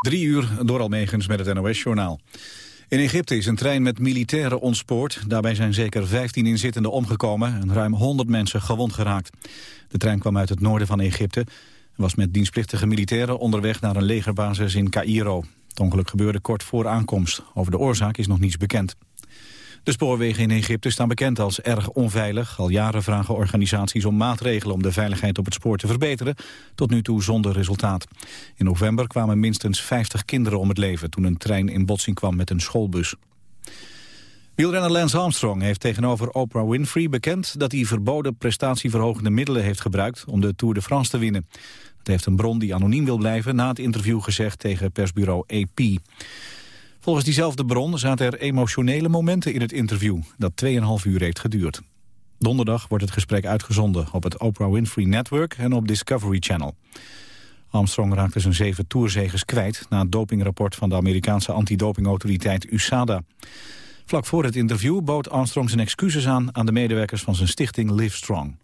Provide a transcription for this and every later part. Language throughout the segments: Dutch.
Drie uur door Almegens met het NOS-journaal. In Egypte is een trein met militairen ontspoord. Daarbij zijn zeker 15 inzittenden omgekomen en ruim 100 mensen gewond geraakt. De trein kwam uit het noorden van Egypte en was met dienstplichtige militairen onderweg naar een legerbasis in Cairo. Het ongeluk gebeurde kort voor aankomst. Over de oorzaak is nog niets bekend. De spoorwegen in Egypte staan bekend als erg onveilig. Al jaren vragen organisaties om maatregelen om de veiligheid op het spoor te verbeteren. Tot nu toe zonder resultaat. In november kwamen minstens 50 kinderen om het leven toen een trein in botsing kwam met een schoolbus. Wielrenner Lance Armstrong heeft tegenover Oprah Winfrey bekend dat hij verboden prestatieverhogende middelen heeft gebruikt om de Tour de France te winnen. Dat heeft een bron die anoniem wil blijven na het interview gezegd tegen persbureau AP. Volgens diezelfde bron zaten er emotionele momenten in het interview... dat 2,5 uur heeft geduurd. Donderdag wordt het gesprek uitgezonden op het Oprah Winfrey Network en op Discovery Channel. Armstrong raakte zijn zeven toerzegers kwijt... na het dopingrapport van de Amerikaanse antidopingautoriteit USADA. Vlak voor het interview bood Armstrong zijn excuses aan... aan de medewerkers van zijn stichting Livestrong.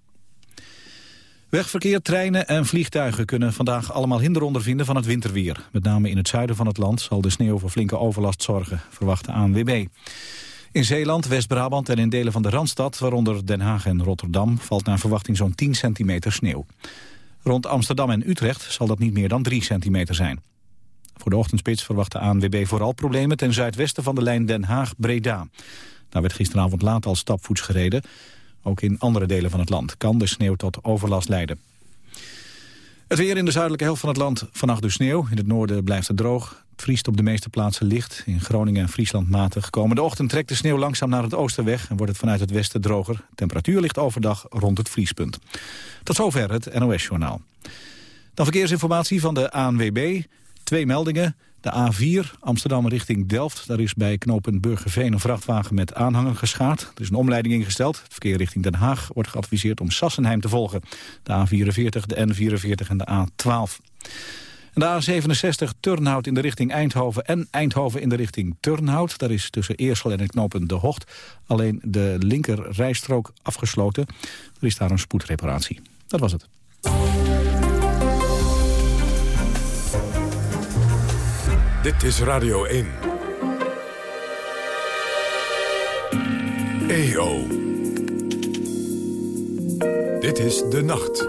Wegverkeer, treinen en vliegtuigen kunnen vandaag allemaal hinder ondervinden van het winterweer. Met name in het zuiden van het land zal de sneeuw voor flinke overlast zorgen, verwacht de ANWB. In Zeeland, West-Brabant en in delen van de Randstad, waaronder Den Haag en Rotterdam, valt naar verwachting zo'n 10 centimeter sneeuw. Rond Amsterdam en Utrecht zal dat niet meer dan 3 centimeter zijn. Voor de ochtendspits verwacht de ANWB vooral problemen ten zuidwesten van de lijn Den Haag-Breda. Daar werd gisteravond laat al stapvoets gereden. Ook in andere delen van het land kan de sneeuw tot overlast leiden. Het weer in de zuidelijke helft van het land vannacht dus sneeuw. In het noorden blijft het droog. Het vriest op de meeste plaatsen licht. In Groningen en Friesland matig. Komende ochtend trekt de sneeuw langzaam naar het oosten weg... en wordt het vanuit het westen droger. Temperatuur ligt overdag rond het vriespunt. Tot zover het NOS-journaal. Dan verkeersinformatie van de ANWB. Twee meldingen. De A4 Amsterdam richting Delft. Daar is bij knooppunt Burgerveen een vrachtwagen met aanhanger geschaard. Er is een omleiding ingesteld. Het verkeer richting Den Haag wordt geadviseerd om Sassenheim te volgen. De A44, de N44 en de A12. En de A67 Turnhout in de richting Eindhoven en Eindhoven in de richting Turnhout. Daar is tussen Eersel en het knooppunt De Hocht alleen de linker rijstrook afgesloten. Er is daar een spoedreparatie. Dat was het. Dit is Radio 1. EO. Dit is De Nacht.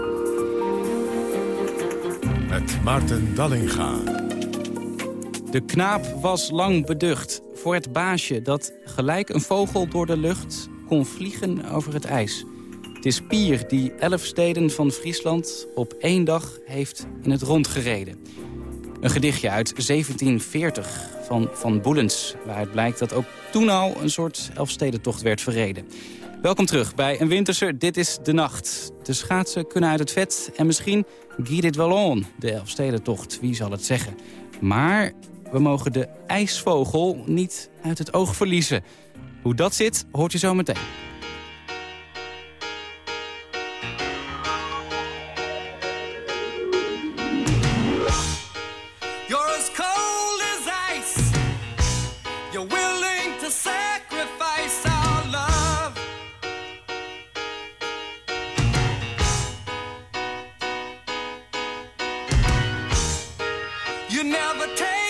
Met Maarten Dallinga. De knaap was lang beducht voor het baasje... dat gelijk een vogel door de lucht kon vliegen over het ijs. Het is Pier die elf steden van Friesland op één dag heeft in het rond gereden. Een gedichtje uit 1740 van Van Boelens... waaruit blijkt dat ook toen al een soort Elfstedentocht werd verreden. Welkom terug bij een winterse Dit is de Nacht. De schaatsen kunnen uit het vet en misschien Guy dit wel de Elfstedentocht, wie zal het zeggen. Maar we mogen de ijsvogel niet uit het oog verliezen. Hoe dat zit, hoort je zo meteen. You never take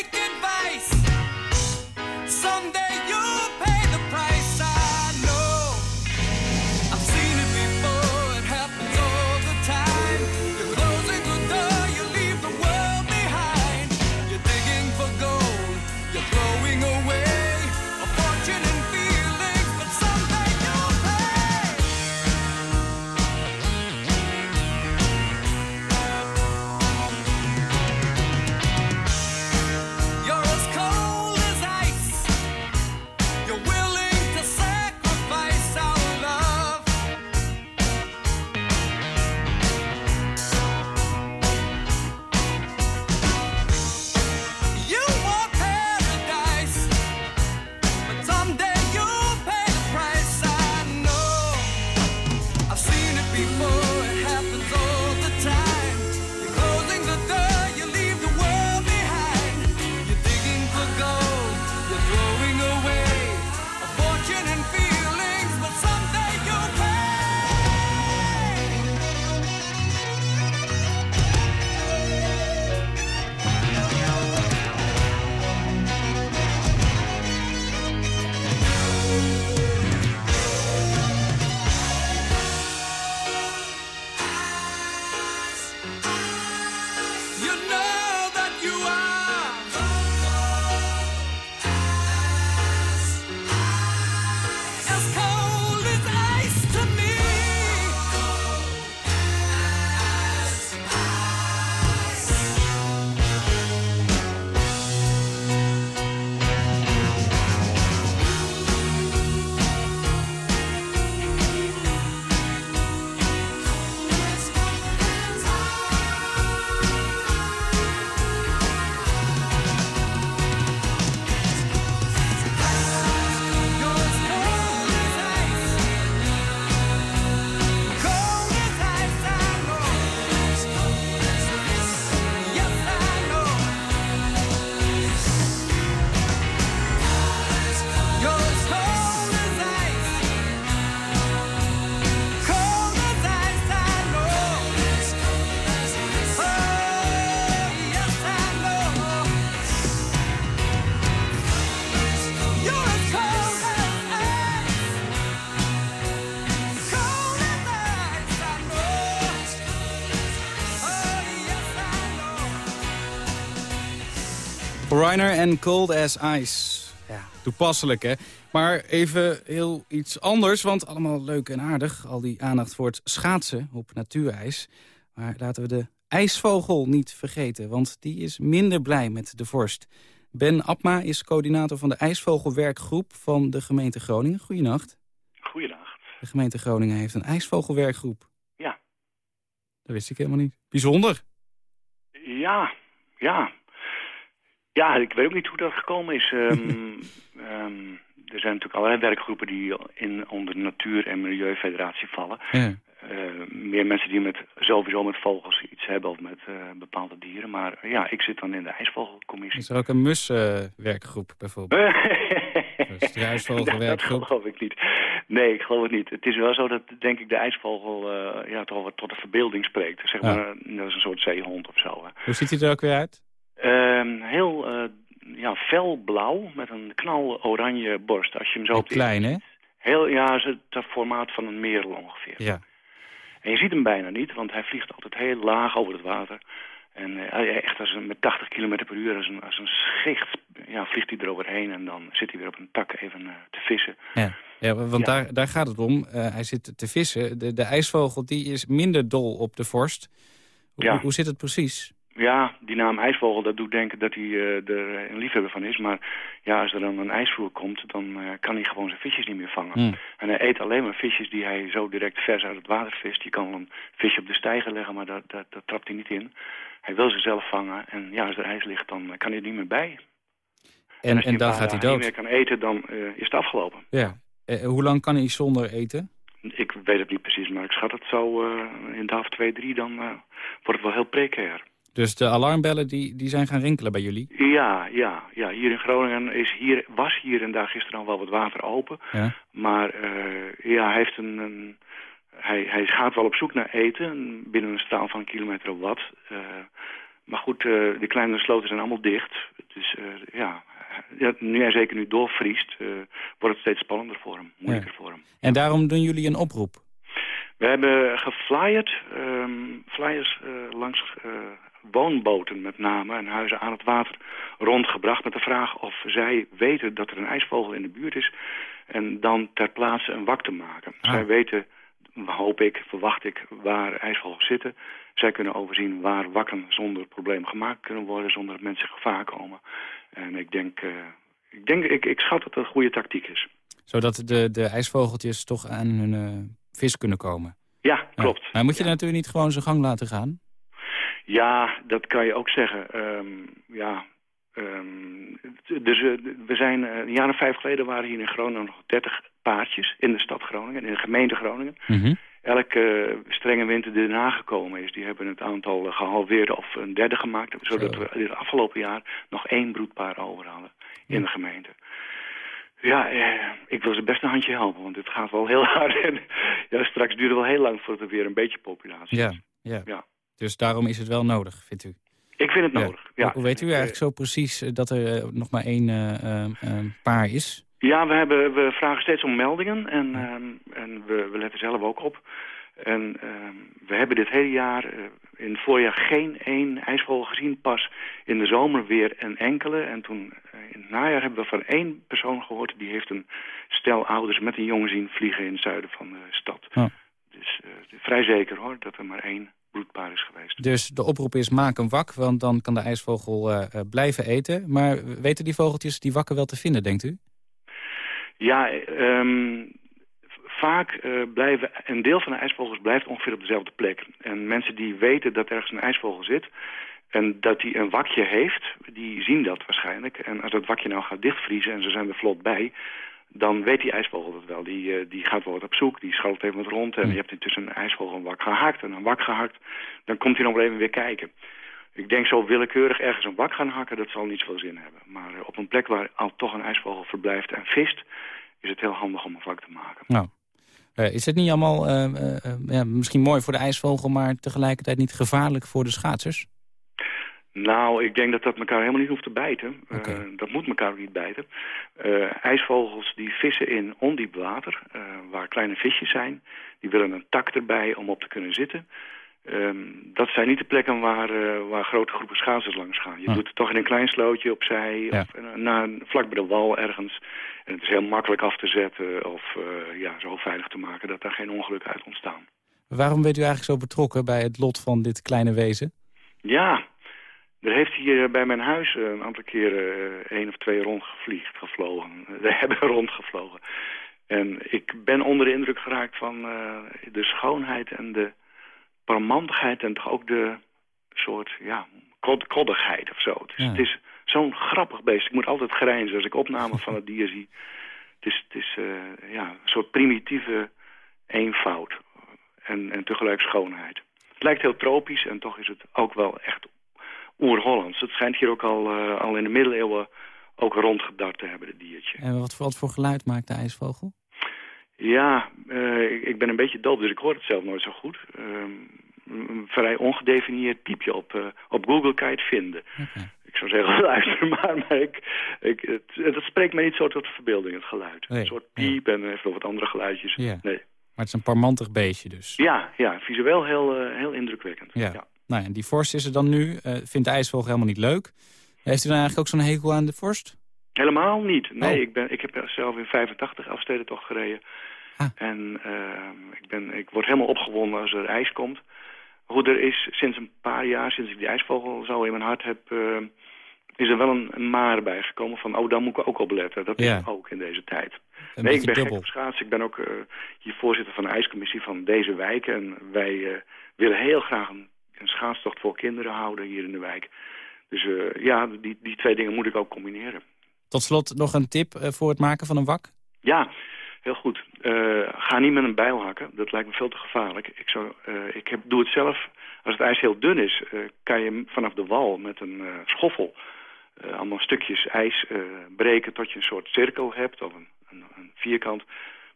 Reiner en Cold as Ice. Ja, toepasselijk hè. Maar even heel iets anders, want allemaal leuk en aardig. Al die aandacht voor het schaatsen op natuurijs. Maar laten we de ijsvogel niet vergeten, want die is minder blij met de vorst. Ben Abma is coördinator van de ijsvogelwerkgroep van de gemeente Groningen. Goedenacht. Goedenacht. De gemeente Groningen heeft een ijsvogelwerkgroep. Ja. Dat wist ik helemaal niet. Bijzonder. Ja, ja. Ja, ik weet ook niet hoe dat gekomen is. Um, um, er zijn natuurlijk allerlei werkgroepen die in, onder de Natuur- en Milieufederatie vallen. Ja. Uh, meer mensen die met, sowieso met vogels iets hebben of met uh, bepaalde dieren. Maar uh, ja, ik zit dan in de ijsvogelcommissie. Is er ook een muswerkgroep bijvoorbeeld? dus de ijsvogelwerkgroep? dat geloof ik niet. Nee, ik geloof het niet. Het is wel zo dat, denk ik, de ijsvogel ja, toch wat tot de verbeelding spreekt. Zeg maar, dat is een soort zeehond of zo. Hè. Hoe ziet hij er ook weer uit? Heel ja, felblauw met een knal oranje borst. Als je hem zo heel klein, hè? Heel, ja, het, het formaat van een merel ongeveer. Ja. En je ziet hem bijna niet, want hij vliegt altijd heel laag over het water. En uh, echt als een, met 80 km per uur, als een, als een schicht, ja, vliegt hij eroverheen. En dan zit hij weer op een tak even uh, te vissen. Ja, ja want ja. Daar, daar gaat het om. Uh, hij zit te vissen. De, de ijsvogel die is minder dol op de vorst. Hoe, ja. hoe zit het precies? Ja, die naam ijsvogel, dat doet denken dat hij uh, er een liefhebber van is. Maar ja, als er dan een ijsvloer komt, dan uh, kan hij gewoon zijn visjes niet meer vangen. Mm. En hij eet alleen maar visjes die hij zo direct vers uit het water vist. Je kan een visje op de steiger leggen, maar dat, dat, dat trapt hij niet in. Hij wil ze zelf vangen en ja, als er ijs ligt, dan kan hij er niet meer bij. En, en, en dan gaat hij dood? Als hij niet meer kan eten, dan uh, is het afgelopen. Ja. hoe lang kan hij zonder eten? Ik weet het niet precies, maar ik schat het zo in dag 2, 3, dan wordt het wel heel precair. Dus de alarmbellen die, die zijn gaan rinkelen bij jullie? Ja, ja, ja. Hier in Groningen is hier, was hier en daar gisteren al wel wat water open. Ja. Maar uh, ja, hij, heeft een, een, hij, hij gaat wel op zoek naar eten binnen een straal van een kilometer of wat. Uh, maar goed, uh, de kleine sloten zijn allemaal dicht. Dus ja, ja, nu hij zeker nu doorvriest, wordt het steeds spannender voor hem, moeilijker ja. voor hem. En daarom doen jullie een oproep? We hebben geflyerd, um, flyers langs woonboten met name en huizen aan het water rondgebracht met de vraag of zij weten dat er een ijsvogel in de buurt is en dan ter plaatse een wak te maken. Ah. Zij weten, hoop ik, verwacht ik, waar ijsvogels zitten. Zij kunnen overzien waar wakken zonder probleem gemaakt kunnen worden, zonder dat mensen gevaar komen. En ik denk, uh, ik, denk ik, ik schat dat dat een goede tactiek is. Zodat de, de ijsvogeltjes toch aan hun uh, vis kunnen komen? Ja, klopt. Ja. Maar moet je ja. natuurlijk niet gewoon zijn gang laten gaan? Ja, dat kan je ook zeggen. Um, ja, um, dus uh, we zijn uh, een jaar of vijf geleden waren hier in Groningen nog 30 paardjes in de stad Groningen, in de gemeente Groningen. Mm -hmm. Elke uh, strenge winter die erna gekomen is, die hebben het aantal gehalveerd of een derde gemaakt. Zodat Zo. we het afgelopen jaar nog één broedpaar over hadden in Ja. de gemeente. Ja, eh, ik wil ze best een handje helpen, want het gaat wel heel hard. En ja, straks duurt het wel heel lang voordat er weer een beetje populatie Ja, is. ja. Ja. Dus daarom is het wel nodig, vindt u? Ik vind het nodig, ja. Hoe weet u eigenlijk zo precies eh, dat er eh, nog maar één eh, eh, eh, paar is? Ja, we, hebben, we vragen steeds om meldingen en, ehm, en we, we letten zelf ook op. En ehm, we hebben dit hele jaar, eh, in het voorjaar, geen één ijsvogel gezien. Pas in de zomer weer een enkele. En toen eh, in het najaar hebben we van één persoon gehoord... die heeft een stel ouders met een jongen zien vliegen in het zuiden van de stad. Dus eh, vrij zeker hoor, dat er maar één is geweest. Dus de oproep is maak een wak, want dan kan de ijsvogel eh, eh, blijven eten. Maar weten die vogeltjes die wakken wel te vinden, denkt u? Ja, ehm, vaak uh, blijven een deel van de ijsvogels blijft ongeveer op dezelfde plek. En mensen die weten dat ergens een ijsvogel zit en dat hij een wakje heeft, die zien dat waarschijnlijk. En als dat wakje nou gaat dichtvriezen en ze zijn er vlot bij, dan weet die ijsvogel dat wel. Die, uh, die gaat wel wat op zoek, die scharrelt even wat rond en Hmm. je hebt intussen een ijsvogel een wak gehakt en een wak gehakt. Dan komt hij nog wel even weer kijken. Ik denk zo willekeurig ergens een wak gaan hakken, dat zal niet zoveel zin hebben. Maar uh, op een plek waar al toch een ijsvogel verblijft en vist, is het heel handig om een vak te maken. Nou, uh, is het niet allemaal uh, ja, misschien mooi voor de ijsvogel... maar tegelijkertijd niet gevaarlijk voor de schaatsers? Nou, ik denk dat dat elkaar helemaal niet hoeft te bijten. Okay. Uh, dat moet elkaar ook niet bijten. Uh, ijsvogels die vissen in ondiep water, uh, waar kleine visjes zijn. Die willen een tak erbij om op te kunnen zitten. Ehm, dat zijn niet de plekken waar, waar grote groepen schaatsers langs gaan. Je doet het toch in een klein slootje opzij, ja. of uh, na, vlak bij de wal ergens. En het is heel makkelijk af te zetten of ja, zo veilig te maken dat daar geen ongelukken uit ontstaan. Waarom bent u eigenlijk zo betrokken bij het lot van dit kleine wezen? Ja, er heeft hier bij mijn huis een aantal keren één of twee rondgevliegd, gevlogen. We hebben rondgevlogen. En ik ben onder de indruk geraakt van de schoonheid en de parmantigheid en toch ook de soort ja, koddigheid of zo. Het is, zo'n grappig beest. Ik moet altijd grijnzen als ik opnamen van het dier zie. Het is, het is uh, ja, een soort primitieve eenvoud en, en tegelijk schoonheid. Het lijkt heel tropisch en toch is het ook wel echt oer-Hollands. Het schijnt hier ook al, uh, al in de middeleeuwen ook rondgedart te hebben, het diertje. En wat voor, wat voor geluid maakt de ijsvogel? Ja, uh, ik, ik, ben een beetje doof, dus ik hoor het zelf nooit zo goed. Uh, een vrij ongedefinieerd piepje op, uh, op Google kan je het vinden. Okay. Ik zou zeggen, luister maar, maar ik, ik, het, het, spreekt me niet zo tot de verbeelding, het geluid. Nee. Een soort piep ja. en even nog wat andere geluidjes. Ja. Nee. Maar het is een parmantig beestje dus. Ja, ja visueel heel, heel indrukwekkend. Ja. ja. Nou, en die vorst is er dan nu. Uh, vindt de ijsvogel helemaal niet leuk. Heeft u dan eigenlijk ook zo'n hekel aan de vorst? Helemaal niet. Nee, oh. ik, ben, ik heb zelf in 85 afsteden toch gereden. Ah. En uh, ik, ben, ik word helemaal opgewonden als er ijs komt. Hoe er is sinds een paar jaar, sinds ik die ijsvogel zo in mijn hart heb... Uh, is er wel een, een maar bijgekomen van, oh, daar moet ik ook op letten. Dat ja. is ook in deze tijd. Een nee, ik ben dubbel. gek op schaatsen. Ik ben ook uh, hier voorzitter van de ijscommissie van deze wijk. En wij uh, willen heel graag een, een schaatstocht voor kinderen houden hier in de wijk. Dus uh, ja, die, die twee dingen moet ik ook combineren. Tot slot nog een tip voor het maken van een wak? Ja, heel goed. Uh, ga niet met een bijl hakken. Dat lijkt me veel te gevaarlijk. Ik, zou, uh, ik heb, doe het zelf. Als het ijs heel dun is, kan je vanaf de wal met een schoffel... allemaal stukjes ijs breken tot je een soort cirkel hebt... of een, een, een vierkant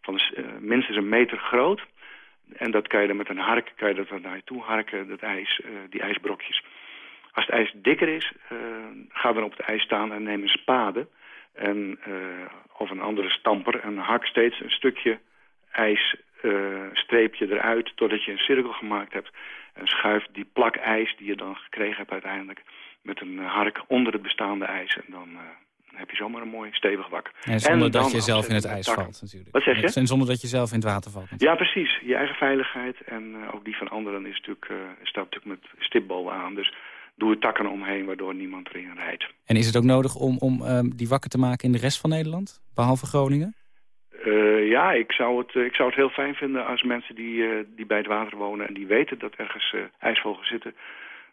van minstens een meter groot. En dat kan je dan met een hark kan je dat naar je toe harken, dat ijs, die ijsbrokjes. Als het ijs dikker is, ga dan op het ijs staan en neem een spade... En, uh, of een andere stamper en hak steeds een stukje ijsstreepje uh, eruit... totdat je een cirkel gemaakt hebt. En schuif die plak ijs die je dan gekregen hebt uiteindelijk... met een hark onder het bestaande ijs. En dan uh, heb je zomaar een mooi stevig wak. En zonder en dat je zelf in het ijs tak. valt natuurlijk. Wat zeg je? En zonder dat je zelf in het water valt natuurlijk. Ja, precies. Je eigen veiligheid en ook die van anderen is natuurlijk, staat natuurlijk met stipbal aan. Dus doe er takken omheen waardoor niemand erin rijdt. En is het ook nodig om, om um, die wakker te maken in de rest van Nederland? Behalve Groningen? Uh, ja, ik zou, het, ik zou het heel fijn vinden als mensen die, die bij het water wonen... en die weten dat ergens ijsvogels zitten...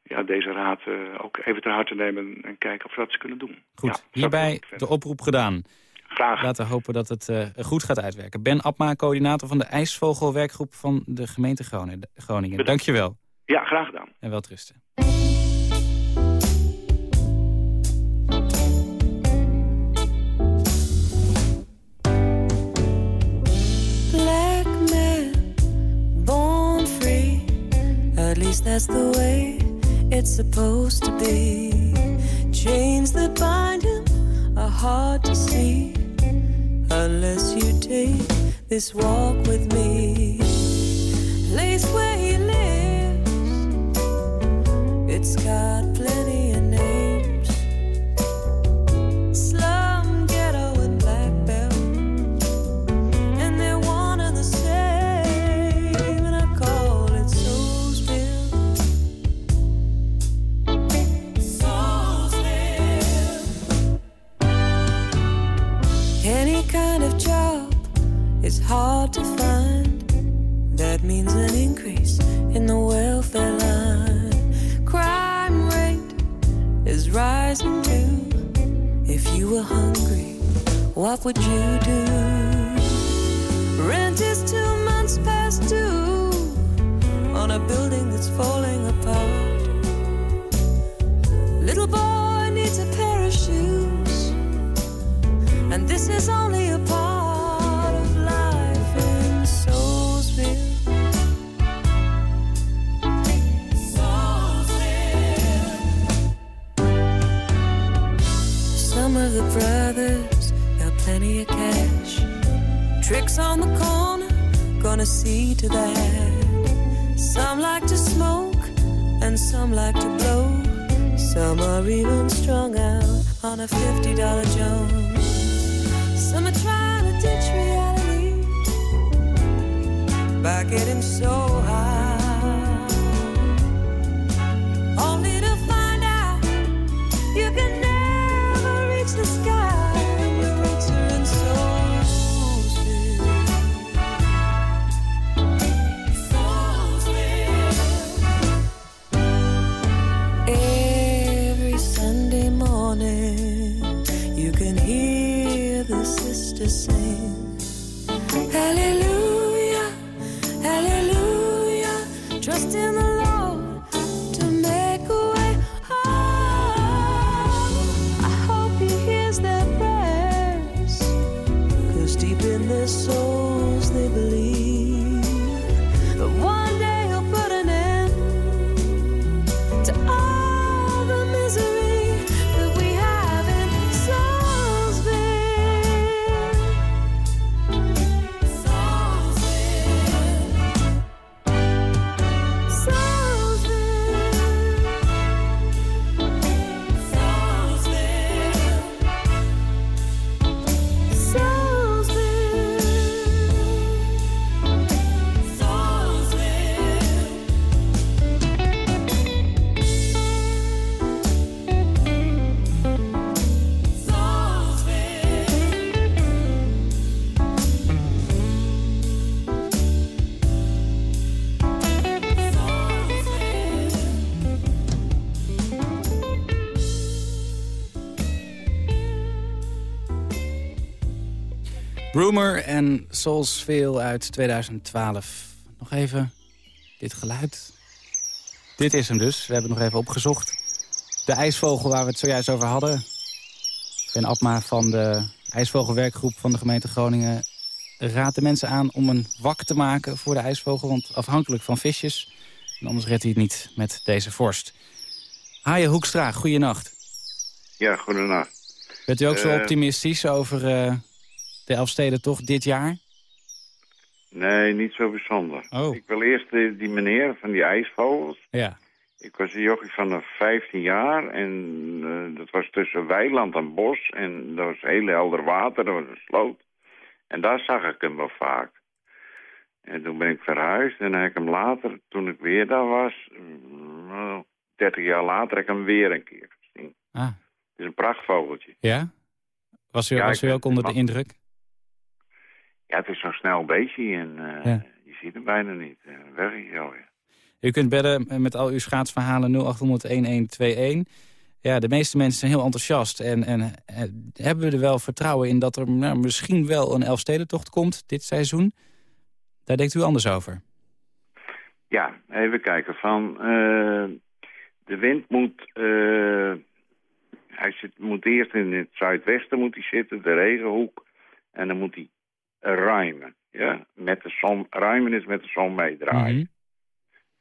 Ja, deze raad ook even ter harte nemen en kijken of we dat ze kunnen doen. Goed, ja, hierbij de oproep gedaan. Graag. Laten we hopen dat het goed gaat uitwerken. Ben Abma, coördinator van de ijsvogelwerkgroep van de gemeente Groningen. Groningen. Dank je wel. Ja, graag gedaan. En wel trusten. least that's the way it's supposed to be. Chains that bind him are hard to see unless you take this walk with me. Place where he lives, it's got means an increase in the welfare line. Crime rate is rising too. If you were hungry, what would you do? Rent is two months past due on a building that's falling apart. Little boy needs a pair of shoes, and this is only a part on the corner, gonna see to that. Some like to smoke, and some like to blow. Some are even strung out on a $50 Jones. Some are trying to ditch reality by getting so high. Rumor en Soulsville uit 2012. Nog even dit geluid. Dit is hem dus. We hebben het nog even opgezocht. De ijsvogel waar we het zojuist over hadden. Ik ben Abma van de ijsvogelwerkgroep van de gemeente Groningen. Raad de mensen aan om een wak te maken voor de ijsvogel. Want afhankelijk van visjes. En anders redt hij het niet met deze vorst. Haaien Hoekstra, goeienacht. Ja, goedenacht. Bent u ook zo Eh, optimistisch over eh, de Elfsteden toch dit jaar? Nee, niet zo bijzonder. Oh. Ik wil eerst die, die meneer van die ijsvogels. Ja. Ik was een jochie van de 15 jaar en eh, dat was tussen weiland en bos. En dat was heel helder water, dat was een sloot. En daar zag ik hem wel vaak. En toen ben ik verhuisd en heb ik hem later, toen ik weer daar was, mm, nou, 30 jaar later, heb ik hem weer een keer gezien. Ah, Het is een prachtvogeltje. ja? Was u, Ja, was u ook onder de indruk? Ja, het is zo'n snel beestje en eh, Ja. je ziet hem bijna niet. Uh, weg is hij alweer. U kunt bellen met al uw schaatsverhalen 0800-1121. Ja, de meeste mensen zijn heel enthousiast. En, en eh, hebben we er wel vertrouwen in dat er nou, misschien wel een Elfstedentocht komt dit seizoen? Daar denkt u anders over. Ja, even kijken. Van, eh, de wind moet... eh, hij zit, moet eerst in het zuidwesten moet hij zitten, de regenhoek. En dan moet hij ruimen. Ja? Met de zon, ruimen is met de zon meedraaien. Mhm.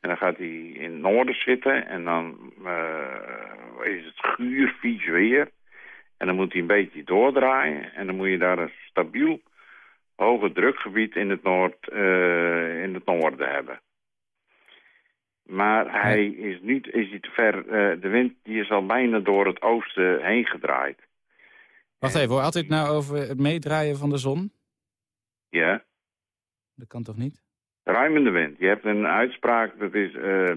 En dan gaat hij in het noorden zitten en dan eh, is het guur, vies weer. En dan moet hij een beetje doordraaien. En dan moet je daar een stabiel hoge drukgebied in het, noord, eh, in het noorden hebben. Maar hij is, niet, is hij te ver, eh, de wind die is al bijna door het oosten heen gedraaid. Wacht even, hoor. had u het nou over het meedraaien van de zon? Ja, Dat kan toch niet? ruimende wind. Je hebt een uitspraak, dat is... eh,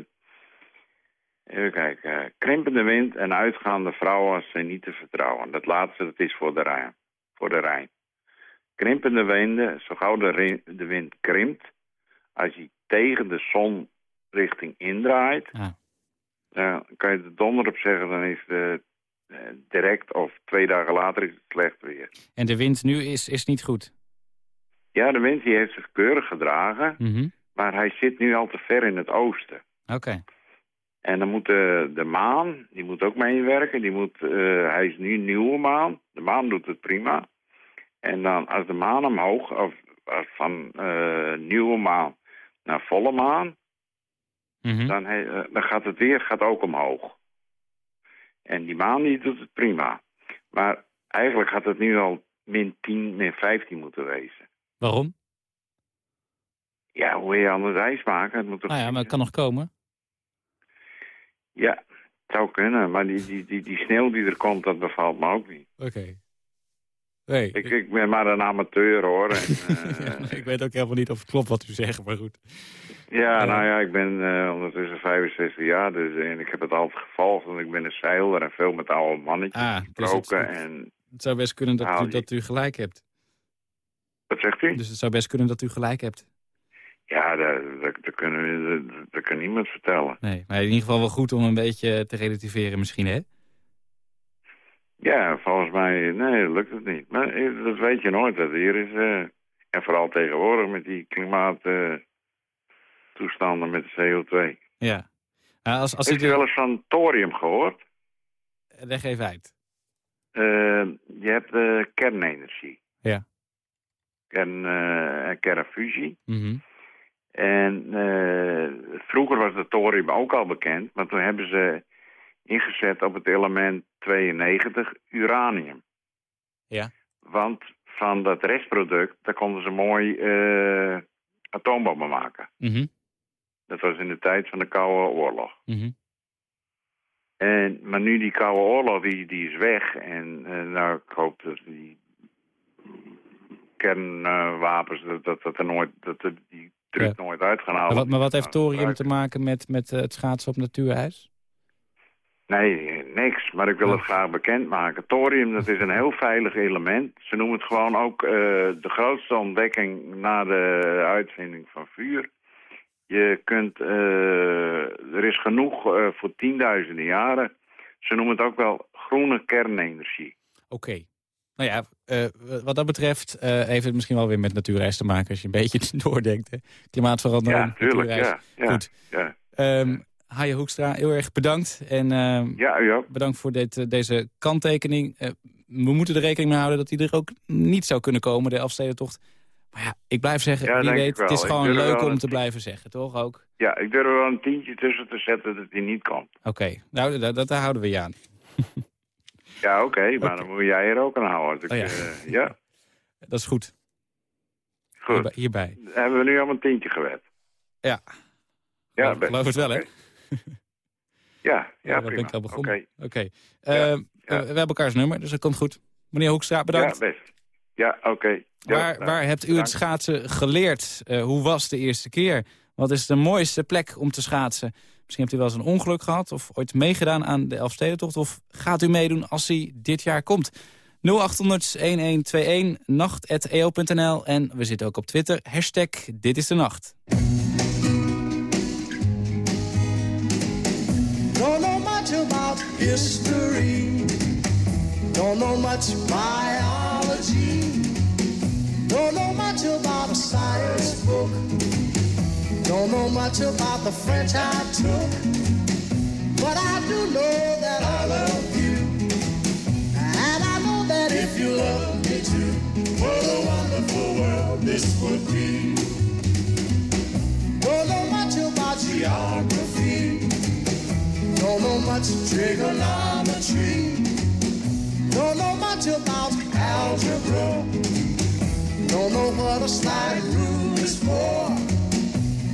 even kijken. krimpende wind en uitgaande vrouwen zijn niet te vertrouwen. Dat laatste, dat is voor de Rijn. Voor de Rijn. Krimpende winden, zo gauw de, de wind krimpt... als hij tegen de zonrichting indraait... Ja. dan kan je er donder op zeggen... dan is het eh, direct of twee dagen later is het slecht weer. En de wind nu is, is niet goed. Ja, de wind die heeft zich keurig gedragen... Mhm. maar hij zit nu al te ver in het oosten. Oké. En dan moet de, de maan, die moet ook meewerken. Die moet, eh, hij is nu nieuwe maan. De maan doet het prima. En dan als de maan omhoog, of van eh, nieuwe maan naar volle maan, Mhm. dan, eh, dan gaat het weer gaat ook omhoog. En die maan die doet het prima. Maar eigenlijk had het nu al min 10, min 15 moeten wezen. Waarom? Ja, hoe wil je anders ijs maken? Het moet toch Nou ja, maar het kan nog komen. Ja, het zou kunnen. Maar die, die, die, die sneeuw die er komt, dat bevalt me ook niet. Oké. Nee, Ik, ik ben maar een amateur hoor. En, eh, Ja, ik weet ook helemaal niet of het klopt wat u zegt, maar goed. ja, Eh. nou ja, ik ben eh, ondertussen 65 jaar dus, en ik heb het altijd gevolgd. Want ik ben een zeiler en veel met oude mannetjes Ah, dus gesproken. het- En, Het zou best kunnen dat, Nou, u, dat u gelijk hebt. Wat zegt u? Dus het zou best kunnen dat u gelijk hebt. Ja, dat, dat, dat, kunnen we, dat, dat kan niemand vertellen. Nee, maar in ieder geval wel goed om een beetje te relativeren misschien, hè? Ja, volgens mij, nee, lukt het niet. Maar eh, dat weet je nooit, dat hier is. eh, en vooral tegenwoordig met die klimaattoestanden met de CO2. Ja. Nou, als, als Heeft u wel eens van thorium gehoord? Leg even uit. Eh, je hebt kernenergie. Ja. Kern, eh, kernfusie. Mhm. En eh, vroeger was de thorium ook al bekend, maar toen hebben ze ingezet op het element 92, uranium. Ja. Want van dat restproduct, daar konden ze mooi eh atoombommen maken. Mhm. Dat was in de tijd van de Koude Oorlog. Mhm. En, maar nu die Koude Oorlog, die, die is weg. En eh, nou, ik hoop dat die kernwapens, dat, dat, dat er nooit, dat er die truc nooit uit gaan Maar halen. wat, maar wat heeft Nou, thorium te maken met, met eh, het schaatsen op natuurijs? Nee, niks. Maar ik wil Oh. het graag bekendmaken. Thorium, dat is een heel veilig element. Ze noemen het gewoon ook eh, de grootste ontdekking na de uitvinding van vuur. Je kunt, eh, er is genoeg voor tienduizenden jaren. Ze noemen het ook wel groene kernenergie. Oké. Nou ja, eh, wat dat betreft eh, heeft het misschien wel weer met natuurreis te maken... als je een beetje doordenkt. Hè? Klimaatverandering, ja, tuurlijk. Ja, ja, Goed. ja. Ehm Hoekstra, heel erg bedankt. En ehm, ja, bedankt voor dit, eh, deze kanttekening. We moeten er rekening mee houden dat hij er ook niet zou kunnen komen, de Elfstedentocht. Maar ja, ik blijf zeggen, wie weet, het is gewoon leuk om te blijven zeggen, toch ook? Ja, ik durf er wel een tientje tussen te zetten dat hij niet komt. Oké, nou, da- dat, daar houden we je aan. Ja, oké, maar dan moet jij er ook aan houden. Oh ja. eh, ja, Dat is goed, goed. hierbij. hierbij. Hebben we nu al een tientje gewet? Ja. Ja, Ik best. geloof het wel, hè? Ja, ja, daar prima. ben ik al begonnen. Oké. Ehm, ja. eh, we hebben elkaars nummer, dus dat komt goed. Meneer Hoekstra, bedankt. Ja, best. Ja, oké. Waar, nou, waar hebt u het schaatsen geleerd? Eh, hoe was de eerste keer? Wat is de mooiste plek om te schaatsen? Misschien hebt u wel eens een ongeluk gehad of ooit meegedaan aan de Elfstedentocht. Of gaat u meedoen als hij dit jaar komt? 0800-1121, nacht.eo.nl. En we zitten ook op Twitter. Hashtag Dit is de Nacht. Don't know much about the French I took. But I do know that I love you. And I know that if you love me too, what a wonderful world this would be. Don't know much about geography. Don't know much trigonometry. Don't know much about algebra. Don't know what a slide rule is for.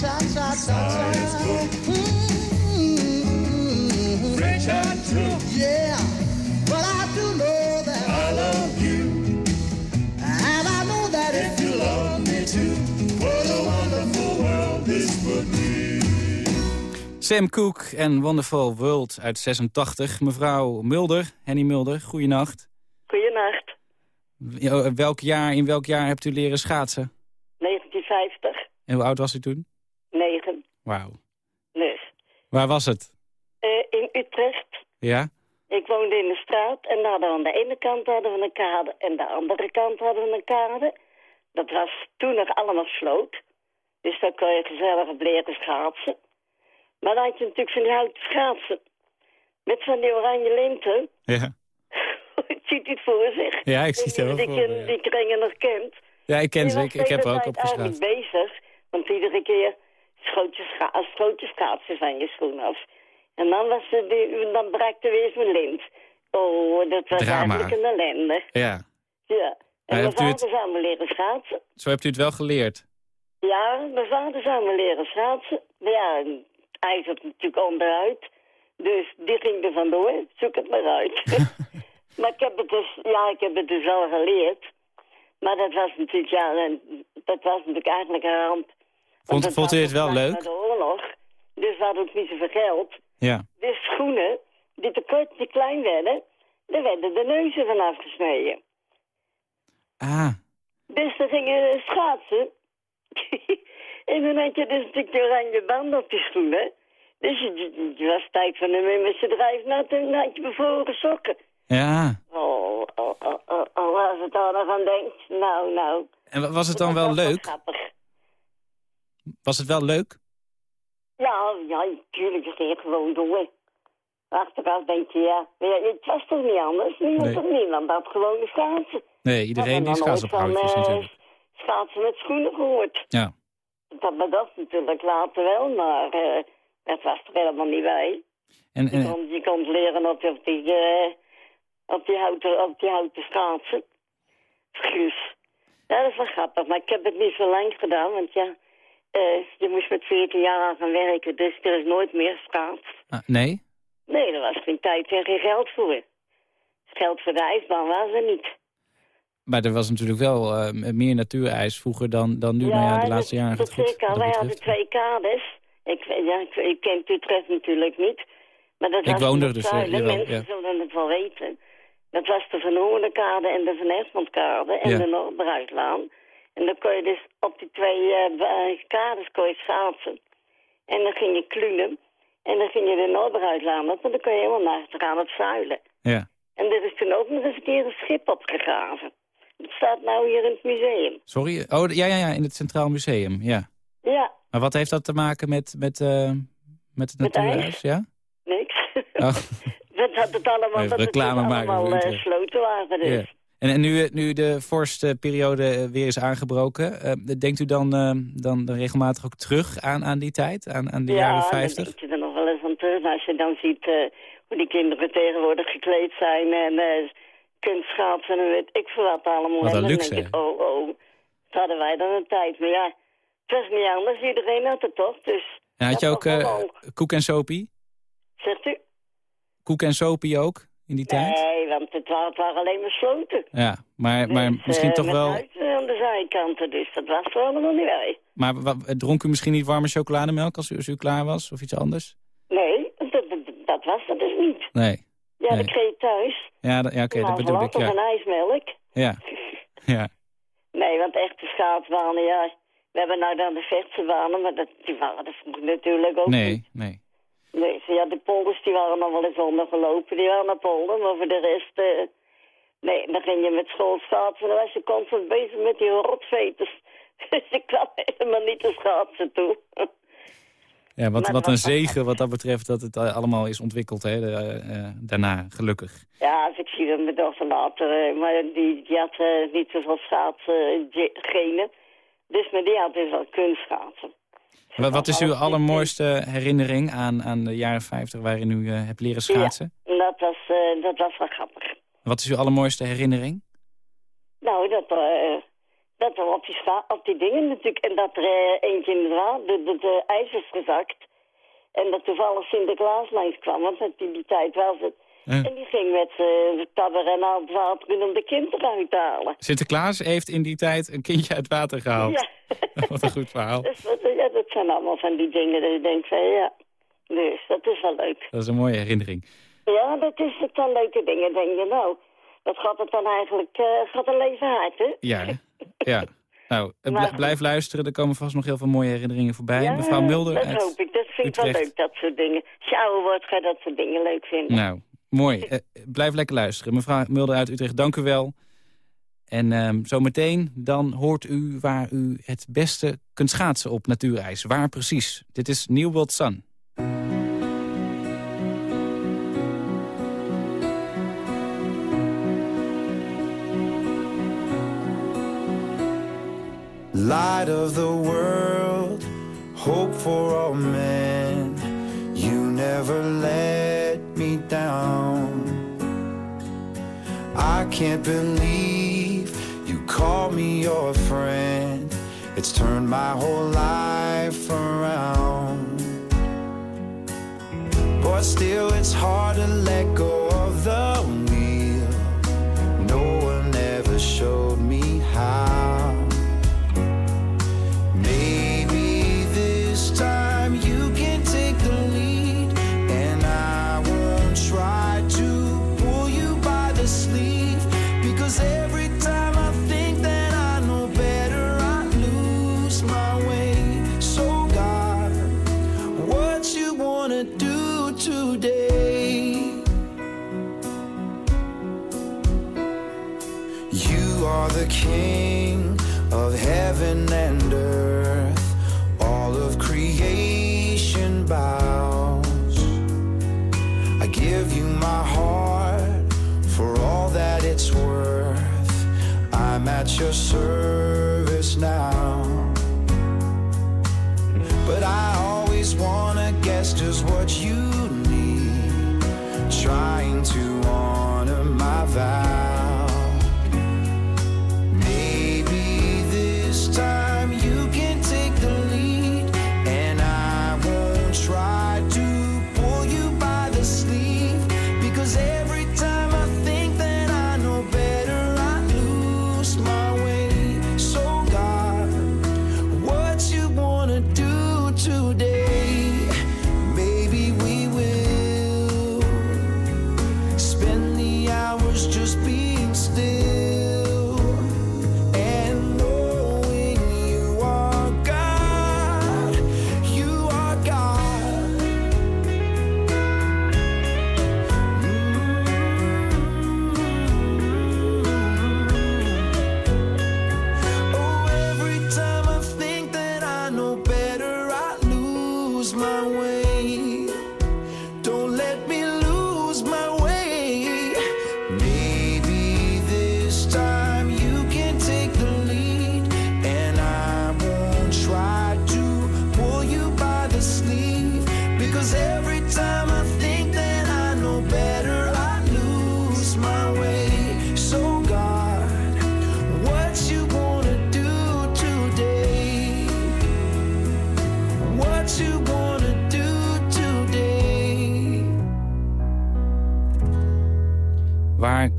Ta ta ta. Mm. French I took. Yeah, but I do know that I love you. And I know that if you love me too, what a wonderful world this would be. Sam Cooke en Wonderful World uit 86. Mevrouw Mulder, Henny Mulder, goeienacht. Goeienacht. Welk jaar, in welk jaar hebt u leren schaatsen? 1950. En hoe oud was u toen? 9. Wauw. Dus. Waar was het? Eh, in Utrecht. Ja? Ik woonde in de straat en hadden we aan de ene kant hadden we een kade en de andere kant hadden we een kade. Dat was toen nog allemaal sloot. Dus daar kon je gezellig op leren schaatsen. Maar dan had je natuurlijk van die houten schaatsen. Met van die oranje linten. Ja. Ziet u het voor zich? Ja, ik zie het wel die, voor die, die kringen nog kent. Ja, ik ken ze. Ik, ik heb er ook op geschaatst. bezig. Want iedere keer schoot je, scha schoot je schaatsen van je schoen af. En dan, was die, dan brak er weer zo'n lint. Oh, dat was Drama. eigenlijk een ellende. Ja. Ja. En mijn het- vader zou me leren schaatsen. Zo hebt u het wel geleerd. Ja, mijn vader zou me leren schaatsen. Maar ja, hij zat natuurlijk onderuit. Dus die ging er vandoor. Zoek het maar uit. maar ik heb het dus, ja, ik heb het dus wel geleerd. Maar dat was natuurlijk, ja, dat was natuurlijk eigenlijk een ramp. Vond, vond u het wel leuk? na de oorlog. Dus we hadden ook niet zoveel geld. Ja. Dus schoenen die te kort, te klein werden, daar werden de neuzen van afgesneden. Ah. Dus dan gingen schaatsen. en dan had je dus natuurlijk de oranje band op die schoenen. Dus je, was tijd van hem met zijn drijfnat en dan had je bevroren sokken. Ja. Oh, oh, oh, oh, oh, als het daar nog aan denkt. Nou, nou. En wa- was het dan Dat wel was leuk? grappig. Was het wel leuk? Ja, ja, natuurlijk ging je gewoon door. Achteraf denk je, ja, het was toch niet anders? Niemand, Nee. toch niemand had gewoon de schaatsen. Nee, iedereen die schaats op houtjes eh, natuurlijk. Schaatsen met schoenen gehoord. Ja. Dat bedacht natuurlijk later wel, maar eh, dat was er helemaal niet bij. En, Je en, kon, je kon leren op, die, eh, op, die houten, op die houten schaatsen. Guus. Ja, dat is wel grappig, maar ik heb het niet zo lang gedaan, want ja, eh, je moest met 14 jaar aan gaan werken, dus er is nooit meer schaats. ah, nee? Nee, er was geen tijd en geen geld voor. Geld voor de ijsbaan was er niet. Maar er was natuurlijk wel eh, meer natuurijs vroeger dan, dan nu. nou ja, de laatste jaren dat gaat zeker. Wij hadden twee kades. Ik, ja, ik, ik ken Utrecht natuurlijk niet. Maar dat Ik was woon er dus, eh, jawel, Mensen ja. zullen het wel weten. Dat was de Van Hoornkade en de Van Egmondkade en Ja. de Noordbruislaan. En dan kon je dus op die twee eh, eh, kades kon je schaatsen. En dan ging je klunen. En dan ging je de Noordbruislaan op. En dan kon je helemaal naar achteraan het zuilen. Ja. En er is toen ook nog eens een keer een schip opgegraven. Het staat nou hier in het museum. Sorry? Oh, ja, ja, ja, in het Centraal Museum, ja. Ja, Maar wat heeft dat te maken met, met, eh, met het ijs? Ja? niks. Oh. Dat had het allemaal, dat het allemaal voor Utrecht. sloten waren dus. En, en nu, nu de vorstperiode eh, weer is aangebroken, eh, denkt u dan, eh, dan regelmatig ook terug aan, aan die tijd, aan, aan de jaren dan 50? denk je er nog wel eens aan terug. Als je dan ziet hoe die kinderen tegenwoordig gekleed zijn en eh kunstschaatsen en weet ik veel wat allemaal. Wat een luxe, denk ik, oh, oh, dat hadden wij dan een tijd. Maar ja, het was niet anders. Iedereen had het toch, dus... En had je ja, ook eh, wel. koek en sopie? Zegt u? Koek en sopie ook in die tijd? Nee, want het waren, alleen maar sloten. Ja, maar, maar Dus, misschien eh, toch met wel... huizen aan de zijkanten, dus dat was er allemaal niet bij. Maar dronk u misschien niet warme chocolademelk als u, als u klaar was? Of iets anders? Nee, dat, dat, dat was er dus niet. Nee. Ja, Nee. dat kreeg je thuis. Ja, dat- ja oké, dat Maar bedoel ik. Ja. een ijsmelk. Ja. ja. Nee, want echte schaatsbanen, ja... We hebben nou dan de vechtsebanen, maar dat, die waren vroeger natuurlijk ook nee. Nee, zo ja, de polders die waren nog wel eens ondergelopen, die waren naar polder, maar voor de rest... eh, nee, dan ging je met school schaatsen, dan was je constant bezig met die rotveters. Dus ik kwam helemaal niet te schaatsen toe. Ja, wat, wat een zegen wat dat betreft dat het eh, allemaal is ontwikkeld hè, de, eh, daarna, gelukkig. Ja, als ik zie dat mijn dochter later, maar die, die had eh, niet zoveel schaatsgenen. dus maar die had dus wel kunstschaatsen. Wat, wat is uw allermooiste herinnering aan, aan de jaren 50 waarin u eh, hebt leren schaatsen? Ja, dat was, eh, dat was wel grappig. Wat is uw allermooiste herinnering? Nou, dat er, eh, dat er op die, op die dingen natuurlijk... En dat er eentje in water, de, de, de ijs is gezakt. En dat toevallig Sinterklaas langs kwam, want in die, die tijd was het. Eh. En die ging met uh, tabber en al het water om de kinderen uit te halen. Sinterklaas heeft in die tijd een kindje uit water gehaald. Ja. Wat een goed verhaal. Dus, ja, dat zijn allemaal van die dingen dat je denkt van ja... Dus dat is wel leuk. Dat is een mooie herinnering. Ja, dat is het dan leuke dingen. Denk je, nou, wat gaat het dan eigenlijk, uh, gaat een leven hard, hè? Ja, ja. Nou, eh, Maar- blijf luisteren. Er komen vast nog heel veel mooie herinneringen voorbij. Ja, Mevrouw Mulder dat uit hoop ik. Dat vind ik wel leuk, dat soort dingen. Als je ouder wordt, ga je dat soort dingen leuk vinden. Nou, mooi. Eh, blijf lekker luisteren. Mevrouw Mulder uit Utrecht, dank u wel. En ehm, zometeen dan hoort u waar u het beste kunt schaatsen op natuurijs. Waar precies? Dit is New World Sun. Light of the world, hope for all can't believe you call me your friend. It's turned my whole life around. But still, it's hard to let go of the Sir.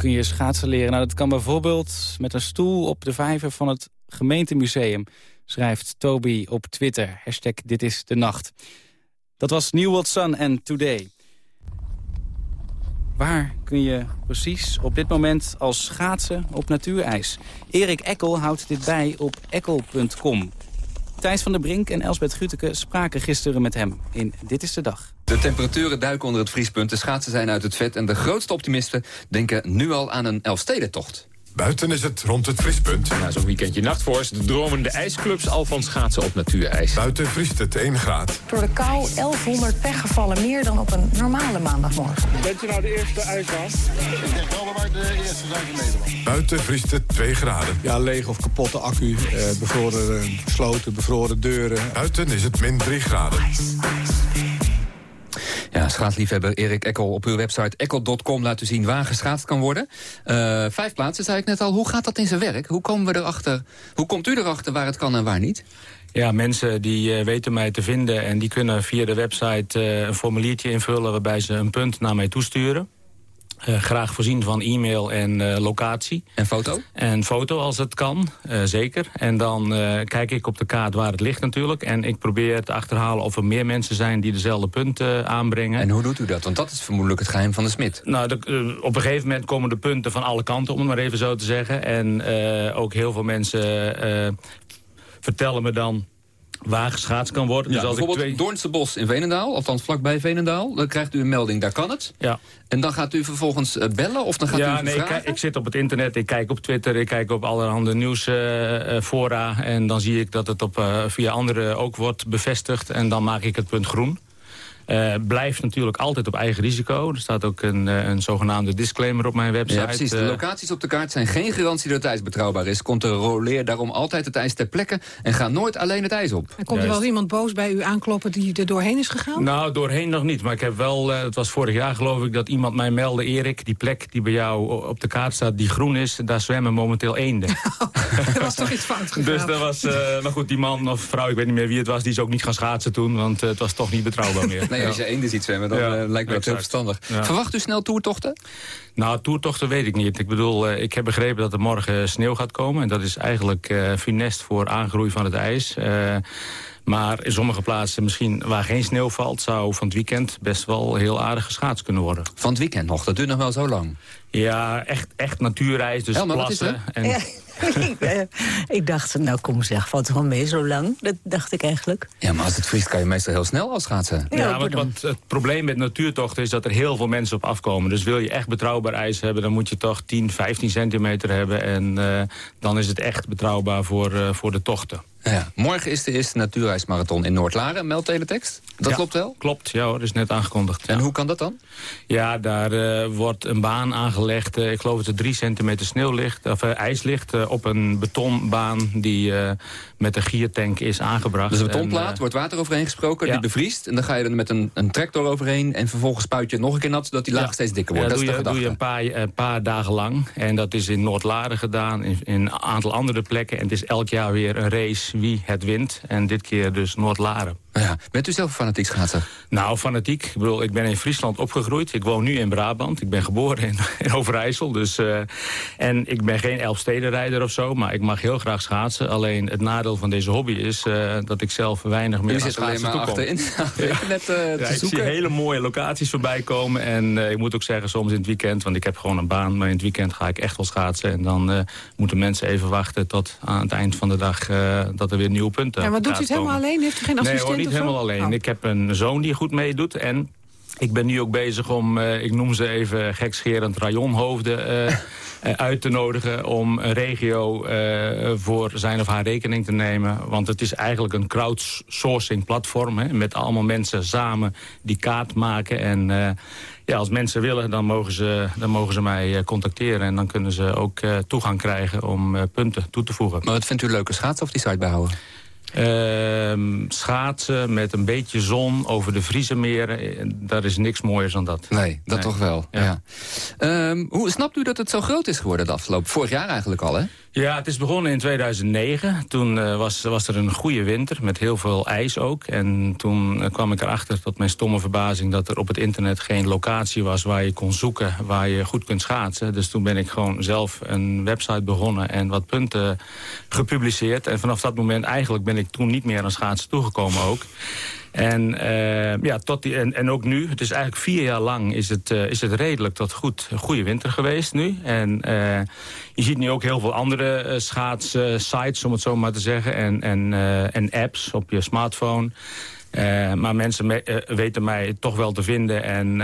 Kun je schaatsen leren? Nou, dat kan bijvoorbeeld met een stoel op de vijver van het gemeentemuseum. Schrijft Toby op Twitter. Hashtag dit is de nacht. Dat was New World Sun en Today. Waar kun je precies op dit moment als schaatsen op natuurijs? Erik Ekkel houdt dit bij op ekkel.com. Thijs van der Brink en Elsbeth Gruteke spraken gisteren met hem in Dit is de Dag. De temperaturen duiken onder het vriespunt, de schaatsen zijn uit het vet... en de grootste optimisten denken nu al aan een Elfstedentocht. Buiten is het rond het vriespunt. Na zo'n weekendje nachtvorst dromen de ijsclubs al van schaatsen op natuurijs. Buiten vriest het 1 graad. Door de kou 1100 pechgevallen meer dan op een normale maandagmorgen. Bent u nou de eerste ijsbaan? Ik denk wel de eerste zijn in Nederland. Buiten vriest het 2 graden. Ja, lege of kapotte accu, eh, bevroren eh, sloten, bevroren deuren. Buiten is het min 3 graden. Ja, schaatsliefhebber Erik Ekkel op uw website ekkel.com laat u zien waar geschaatst kan worden. Eh, vijf plaatsen, zei ik net al. Hoe gaat dat in zijn werk? Hoe komen we erachter? Hoe komt u erachter waar het kan en waar niet? Ja, mensen die eh, weten mij te vinden en die kunnen via de website eh, een formuliertje invullen waarbij ze een punt naar mij toesturen. Eh, graag voorzien van e-mail en eh, locatie. En foto? En foto als het kan, eh, zeker. En dan kijk ik op de kaart waar het ligt natuurlijk. En ik probeer te achterhalen of er meer mensen zijn die dezelfde punten aanbrengen. En hoe doet u dat? Want dat is vermoedelijk het geheim van de smid. Nou, de- op een gegeven moment komen de punten van alle kanten, om het maar even zo te zeggen. En ook heel veel mensen vertellen me dan waar geschaatst kan worden. Ja, dus als ik bijvoorbeeld twee... Doornse Bos in Veenendaal, althans vlakbij Veenendaal. Dan krijgt u een melding, daar kan het. Ja. En dan gaat u vervolgens eh, bellen of dan gaat ja, u nee, ik, vragen? ik zit op het internet, ik kijk op Twitter, ik kijk op allerhande nieuwsfora. en dan zie ik dat het op, eh, via anderen ook wordt bevestigd. En dan maak ik het punt groen. Eh blijft natuurlijk altijd op eigen risico. Er staat ook een, eh, een zogenaamde disclaimer op mijn website. Ja, precies. De Eh, locaties op de kaart zijn geen garantie dat het ijs betrouwbaar is. Controleer daarom altijd het ijs ter plekke en ga nooit alleen het ijs op. En komt er wel iemand boos bij u aankloppen die er doorheen is gegaan? Nou, doorheen nog niet. Maar ik heb wel, eh, het was vorig jaar geloof ik, dat iemand mij meldde... Erik, die plek die bij jou op de kaart staat, die groen is... daar zwemmen momenteel eenden. er was toch iets fout gegaan? Dus dat was, eh maar goed, die man of vrouw, ik weet niet meer wie het was... die is ook niet gaan schaatsen toen, want het was toch niet betrouwbaar meer. Nee, als je eenden ziet zwemmen, dan eh, lijkt me dat heel exact. verstandig. Verwacht u snel toertochten? Nou, toertochten weet ik niet. Ik bedoel, eh, ik heb begrepen dat er morgen sneeuw gaat komen. En dat is eigenlijk eh funest voor aangroei van het ijs. Maar in sommige plaatsen, misschien waar geen sneeuw valt... zou van het weekend best wel heel aardig geschaatst kunnen worden. Van het weekend nog, dat duurt nog wel zo lang. Ja, echt, echt natuurreis, dus Helma, plassen. En, Ja, ik, eh, ik dacht, nou kom zeg, valt wel mee zo lang. Dat dacht ik eigenlijk. Ja, maar als het vriest kan je meestal heel snel al schaatsen. Ja, Ja, wat, het probleem met natuurtochten is dat er heel veel mensen op afkomen. Dus wil je echt betrouwbaar ijs hebben, dan moet je toch 10, 15 centimeter hebben. En eh, dan is het echt betrouwbaar voor, eh, voor de tochten. Ja. Morgen is de eerste natuurreismarathon in Noordlaren. Meldt teletext? Dat Ja, klopt wel? Klopt, ja hoor, is net aangekondigd. En ja. hoe kan dat dan? Ja, daar eh, wordt een baan aangelegd. Eh, ik geloof dat er drie centimeter sneeuw ligt, of eh, ijs ligt... eh, op een betonbaan die met een giertank is aangebracht. Dus een En, betonplaat, wordt water overheen gesproken, ja. die bevriest. En dan ga je er met een, een tractor overheen en vervolgens spuit je het nog een keer nat... zodat die laag Ja. steeds dikker wordt. Ja, dat is doe, de je, doe je een paar, een paar dagen lang. En dat is in Noordlaren gedaan, in, in een aantal andere plekken. En het is elk jaar weer een race wie het wint. En dit keer dus Noordlaren. Ja. Bent u zelf een fanatiek schaatser? Nou, fanatiek. Ik bedoel, ik ben in Friesland opgegroeid. Ik woon nu in Brabant. Ik ben geboren in, in Overijssel. Dus, eh, en ik ben geen Elfstedenrijder of zo, maar ik mag heel graag schaatsen. Alleen het nadeel van deze hobby is eh, dat ik zelf weinig meer U aan zit alleen schaatsen maar toekom. achterin. Ik net eh, te Ja, ik zoeken. zie hele mooie locaties voorbij komen. En eh, ik moet ook zeggen, soms in het weekend... want ik heb gewoon een baan, maar in het weekend ga ik echt wel schaatsen. En dan eh, moeten mensen even wachten tot aan het eind van de dag... eh, dat er weer nieuwe punten Ja, maar doet u het komen. helemaal alleen? Heeft u geen assistent niet helemaal alleen. Oh. Ik heb een zoon die goed meedoet en... Ik ben nu ook bezig om, eh, ik noem ze even gekscherend, rajonhoofden eh, eh, uit te nodigen... om een regio voor zijn of haar rekening te nemen. Want het is eigenlijk een crowdsourcing platform... Hè, met allemaal mensen samen die kaart maken. En ja, als mensen willen, dan mogen ze, dan mogen ze mij contacteren. En dan kunnen ze ook toegang krijgen om punten toe te voegen. Maar wat vindt u leuke schaatsen of die site bijhouden? Ehm, schaatsen met een beetje zon over de Friese meren. eh, Daar is niks mooiers dan dat. Nee, dat Nee. toch wel. Ja. Ehm, hoe snapt u dat het zo groot is geworden de afgelopen... Vorig jaar eigenlijk al, hè? Ja, het is begonnen in 2009. Toen eh, was, was er een goede winter met heel veel ijs ook. En toen eh, kwam ik erachter tot mijn stomme verbazing... dat er op het internet geen locatie was waar je kon zoeken... waar je goed kunt schaatsen. Dus toen ben ik gewoon zelf een website begonnen... en wat punten gepubliceerd. En vanaf dat moment eigenlijk ben ik toen niet meer aan schaatsen toegekomen ook. En, eh, ja, tot die, en, en ook nu, het is eigenlijk vier jaar lang is het, eh, is het redelijk tot goed, goede winter geweest nu. En eh, je ziet nu ook heel veel andere eh, schaatssites, om het zo maar te zeggen. En, en, en apps op je smartphone. Maar mensen me- weten mij toch wel te vinden. En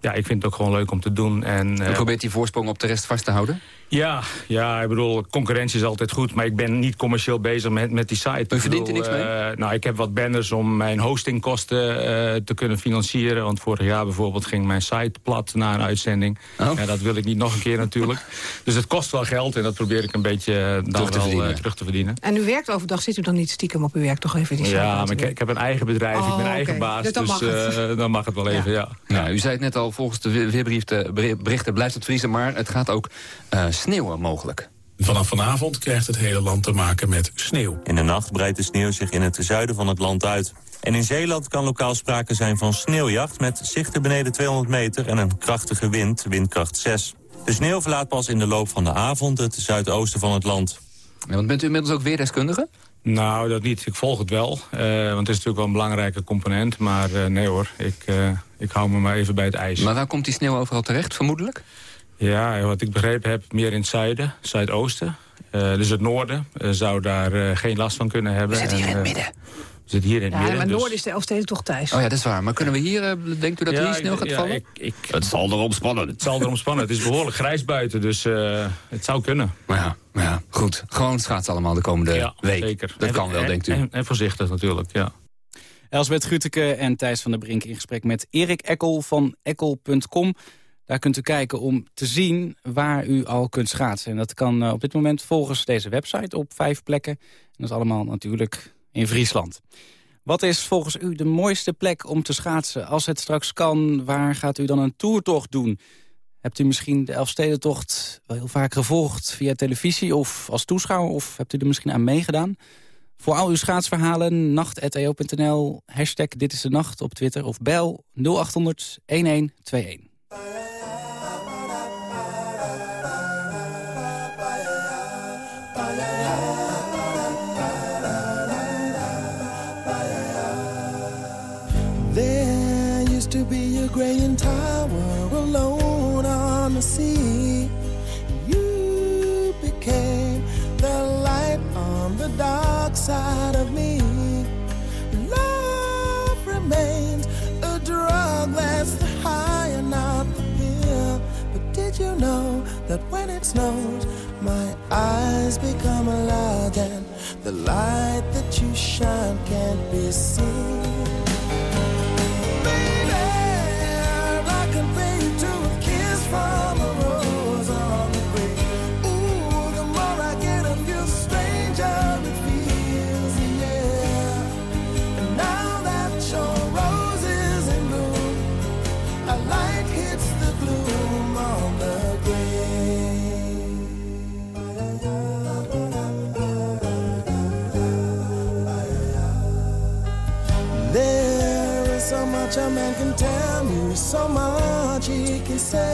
ja, ik vind het ook gewoon leuk om te doen. En, eh, probeert die voorsprong op de rest vast te houden? Ja, ja, ik bedoel, concurrentie is altijd goed, maar ik ben niet commercieel bezig met, met die site. U verdient er niks mee? eh, nou, ik heb wat banners om mijn hostingkosten eh, te kunnen financieren. Want vorig jaar bijvoorbeeld ging mijn site plat na een uitzending. Oh. Ja, dat wil ik niet nog een keer natuurlijk. Dus het kost wel geld en dat probeer ik een beetje eh, dan Terug te wel verdienen. terug te verdienen. En u werkt overdag, zit u dan niet stiekem op uw werk toch even die site Ja, maar ik, ik heb een eigen bedrijf, ik Oh, ben eigen oké. baas. Dus dan mag het. eh, dan mag het wel even, ja. Ja, u zei het net al, volgens de we- weerberichten berichten blijft het vriezen... maar het gaat ook eh, sneeuwen mogelijk. Vanaf vanavond krijgt het hele land te maken met sneeuw. In de nacht breidt de sneeuw zich in het zuiden van het land uit. En in Zeeland kan lokaal sprake zijn van sneeuwjacht... met zichten beneden 200 meter en een krachtige wind, windkracht 6. De sneeuw verlaat pas in de loop van de avond het zuidoosten van het land. Ja, want bent u inmiddels ook weerdeskundige? Nou, dat niet. Ik volg het wel. eh, want het is natuurlijk wel een belangrijke component. Maar eh, nee hoor, ik, eh, ik hou me maar even bij het ijs. Maar waar komt die sneeuw overal terecht, vermoedelijk? Ja, wat ik begrepen heb, meer in het zuiden, zuidoosten. Eh, dus het noorden eh, zou daar eh, geen last van kunnen hebben. We zitten hier En, in het midden. We zitten hier in het Ja, midden. maar dus- Noord is de Elfsteden toch thuis. Oh ja, dat is waar. Maar kunnen we hier, eh, denkt u dat Ja, hier sneeuw ik- gaat ja, vallen? ik- ik- het zal erom spannen. Het zal erom spannen. Het is behoorlijk grijs buiten, dus eh, het zou kunnen. Maar ja, maar ja, goed. Gewoon schaatsen allemaal de komende Ja, week. zeker. Dat En- kan wel, en- denkt u. En, en voorzichtig natuurlijk, ja. Elsbeth Guteke en Thijs van der Brink in gesprek met Erik Ekkel van ekkel.com. Daar kunt u kijken om te zien waar u al kunt schaatsen. En dat kan eh, op dit moment volgens deze website op vijf plekken. En dat is allemaal natuurlijk in Friesland. Wat is volgens u de mooiste plek om te schaatsen? Als het straks kan, waar gaat u dan een toertocht doen? Hebt u misschien de Elfstedentocht wel heel vaak gevolgd via televisie of als toeschouwer? Of hebt u er misschien aan meegedaan? Voor al uw schaatsverhalen, nacht.eo.nl, hashtag dit is de nacht op Twitter of bel 0800 1121. There used to be a graying tower alone on the sea. You became the light on the dark side of me. Love remains a drug that's did you know that when it snows, my eyes become a lot and the light that you shine can't be seen? Say.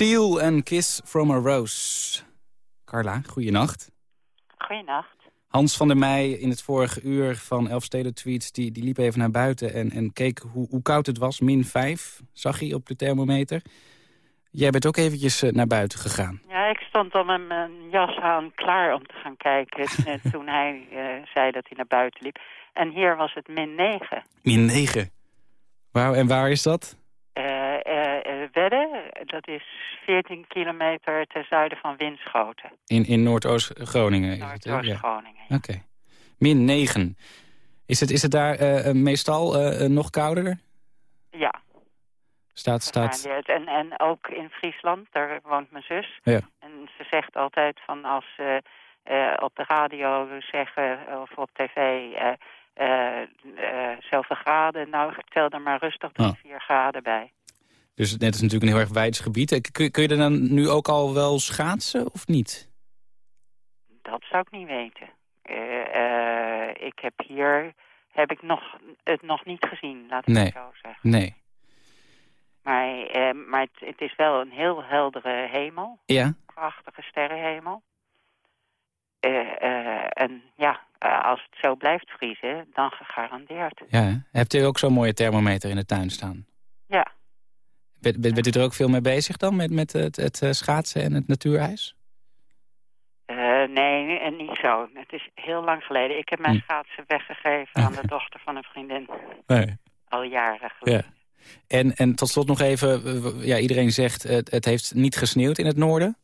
Seal and Kiss from a Rose. Carla, goeienacht. Goeienacht. Hans van der Meij in het vorige uur van Elfsteden Tweets... die, die liep even naar buiten en, en keek hoe, hoe koud het was. Min 5 zag hij op de thermometer. Jij bent ook eventjes eh, naar buiten gegaan. Ja, ik stond al met mijn jas aan klaar om te gaan kijken... net toen hij eh, zei dat hij naar buiten liep. En hier was het min 9. Min 9. Waar, en waar is dat? Eh, eh, eh, Wedde, dat is 14 kilometer ten zuiden van Winschoten. In, in Noordoost-Groningen? Ja. Noordoost-Groningen. Oké. Min 9. Is het, is het daar eh, eh, meestal eh, nog kouder? Ja. Staat, staat... En, en ook in Friesland, daar woont mijn zus. Ja. En ze zegt altijd van als ze op de radio zeggen of op tv eh, zoveel graden, nou tel er maar rustig 3, Oh. 4 graden bij. Dus net is natuurlijk een heel erg wijds gebied. Eh, Kun, kun je er dan nu ook al wel schaatsen of niet? Dat zou ik niet weten. Eh, eh, ik heb hier heb ik nog, het nog niet gezien, laat ik Nee. het zo zeggen. Nee. Maar, maar het, het is wel een heel heldere hemel. Ja? Prachtige sterrenhemel. En ja, als het zo blijft vriezen, dan gegarandeerd. Ja? Hebt u ook zo'n mooie thermometer in de tuin staan? Ja. Bent, bent, bent u er ook veel mee bezig dan, met, met het, het eh, schaatsen en het natuurijs? Eh, nee, en niet zo. Het is heel lang geleden. Ik heb mijn Hm. schaatsen weggegeven aan de dochter van een vriendin. Nee. Al jaren geleden. Ja. En, en tot slot nog even, ja, iedereen zegt het, het heeft niet gesneeuwd in het noorden.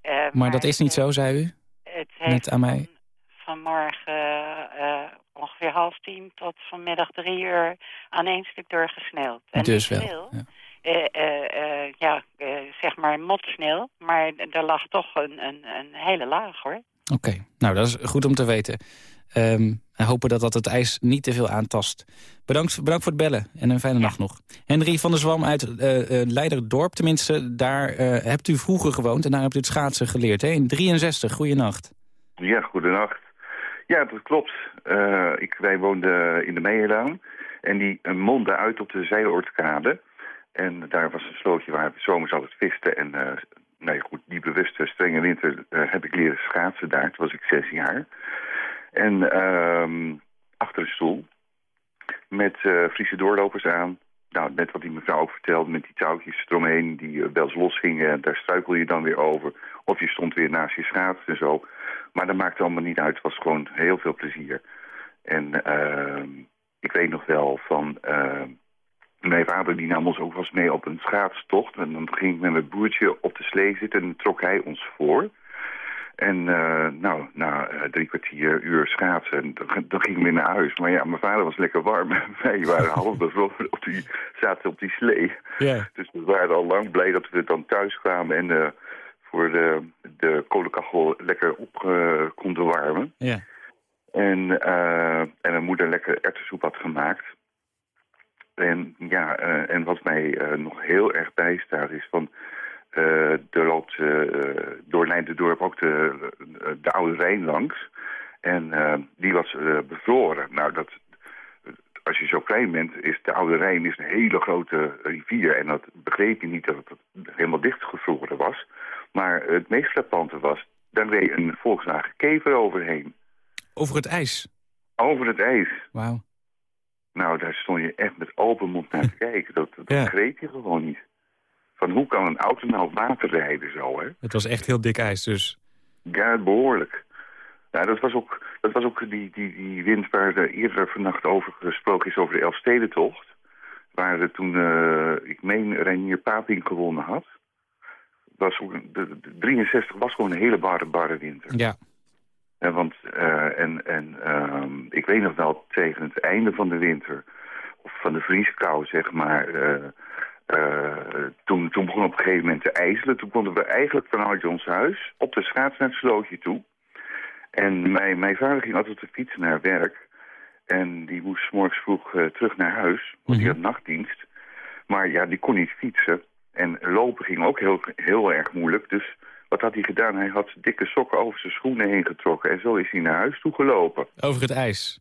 Eh, Maar dat is niet zo, zei u? Het Net aan mij. vanmorgen eh, ongeveer half tien tot vanmiddag drie uur aan één stuk doorgesneeuwd. En Dus wel, veel. ja. Eh, eh, eh, ja, zeg maar motsneeuw. Maar er lag toch een, een, een hele laag, hoor. Oké, nou dat is goed om te weten. Ehm, en hopen dat dat het ijs niet te veel aantast. Bedankt, bedankt voor het bellen en een fijne nacht nog. Henry van der Zwam uit Leiderdorp, tenminste, daar eh, hebt u vroeger gewoond... en daar hebt u het schaatsen geleerd, hè? In 63, goeienacht. Ja, goedenacht. Ja, dat klopt. Eh, ik, wij woonden in de Meijerlaan. En die eh, mondde uit op de Zeiloordkade. En daar was een slootje waar we zomers altijd visten. En ja, goed, die bewuste strenge winter heb ik leren schaatsen daar. Toen was ik zes jaar. En ehm, achter een stoel. Met Friese doorlopers aan. Nou, net wat die mevrouw ook vertelde, met die touwtjes eromheen die uh, wel eens losgingen. En daar struikel je dan weer over. Of je stond weer naast je schaats en zo. Maar dat maakte allemaal niet uit. Het was gewoon heel veel plezier. En ehm, ik weet nog wel van... ehm, mijn vader die nam ons ook wel eens mee op een schaatstocht. En dan ging ik met mijn broertje op de slee zitten en dan trok hij ons voor. En eh, nou, na eh, drie kwartier uur schaatsen, en dan, dan gingen we weer naar huis. Maar ja, mijn vader was lekker warm. Wij waren half bevroren op die, zaten op die slee. Dus we waren al lang blij dat we dan thuis kwamen en eh, voor de, de kolenkachel lekker op eh, konden warmen. Ja. En, eh, en mijn moeder lekker erwtensoep had gemaakt. En ja, eh, en wat mij nog heel erg bijstaat is van... er loopt door Leidendorp ook de, de Oude Rijn langs. En die was bevroren. Nou, dat, als je zo klein bent, is de Oude Rijn is een hele grote rivier. En dat begreep je niet dat het helemaal dichtgevroren was. Maar het meest frappante was, daar reed een Volkswagen kever overheen. Over het ijs? Over het ijs. Wauw. Nou, daar stond je echt met open mond naar te kijken. Dat, dat Ja. je gewoon niet. Van hoe kan een auto nou op water rijden zo, hè? Het was echt heel dik ijs, dus. Ja, behoorlijk. Nou, dat was ook, dat was ook die, die, die wind waar er eerder vannacht over gesproken is over de Elfstedentocht. Waar er toen, eh, ik meen, Reinier Paping gewonnen had. Was ook, de, de 63 was gewoon een hele barre, barre winter. Ja. En, want, eh, en, en ehm, ik weet nog wel, tegen het einde van de winter, of van de vrieskou, zeg maar, eh, eh, toen, toen begon op een gegeven moment te ijzelen. Toen konden we eigenlijk vanuit ons huis op de schaats naar het slootje toe. En mijn, mijn vader ging altijd op de fiets naar werk. En die moest 's morgens vroeg terug naar huis, want die had nachtdienst. Maar ja, die kon niet fietsen. En lopen ging ook heel, heel erg moeilijk. Dus wat had hij gedaan? Hij had dikke sokken over zijn schoenen heen getrokken. En zo is hij naar huis toe gelopen. Over het ijs?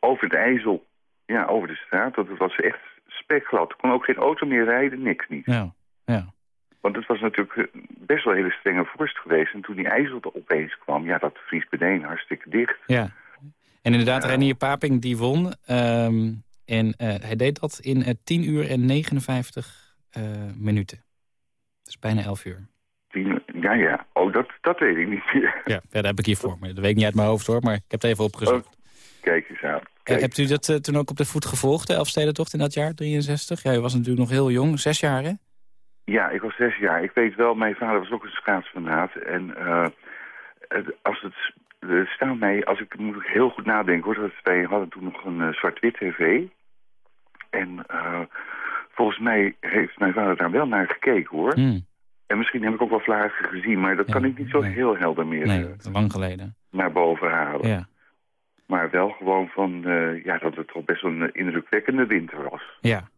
Over het IJssel. Ja, over de straat. Dat was echt spekglad. Er kon ook geen auto meer rijden, niks niet. Ja, ja. Want het was natuurlijk eh, best wel een hele strenge vorst geweest. En toen die ijzel er opeens kwam, ja, dat vriest beneden hartstikke dicht. Ja. En inderdaad, Renier Paping die won. ehm, en eh, hij deed dat in eh, 10 uur en 59 eh, minuten. Dus bijna 11 uur. Ja, ja. Oh, dat, dat weet ik niet meer. Ja, dat heb ik hier voor me. Dat weet ik niet uit mijn hoofd hoor, maar ik heb het even opgezocht. Kijk eens aan. Eh, hebt u dat eh, toen ook op de voet gevolgd, de Elfstedentocht in dat jaar, 63? Ja, u was natuurlijk nog heel jong, zes jaar hè? Ja, ik was zes jaar. Ik weet wel, mijn vader was ook een schaatsfanaat. En het- als het er staat mij, als ik moet ik heel goed nadenken hoor, dat wij hadden toen nog een zwart-wit tv. En eh, volgens mij heeft mijn vader daar wel naar gekeken hoor. Hmm. En misschien heb ik ook wel vlagen gezien, maar dat kan ik niet zo heel helder meer Nee, eh, lang geleden. naar boven halen. Ja. Maar wel gewoon van, eh, ja, dat het toch best wel een indrukwekkende winter was. Ja.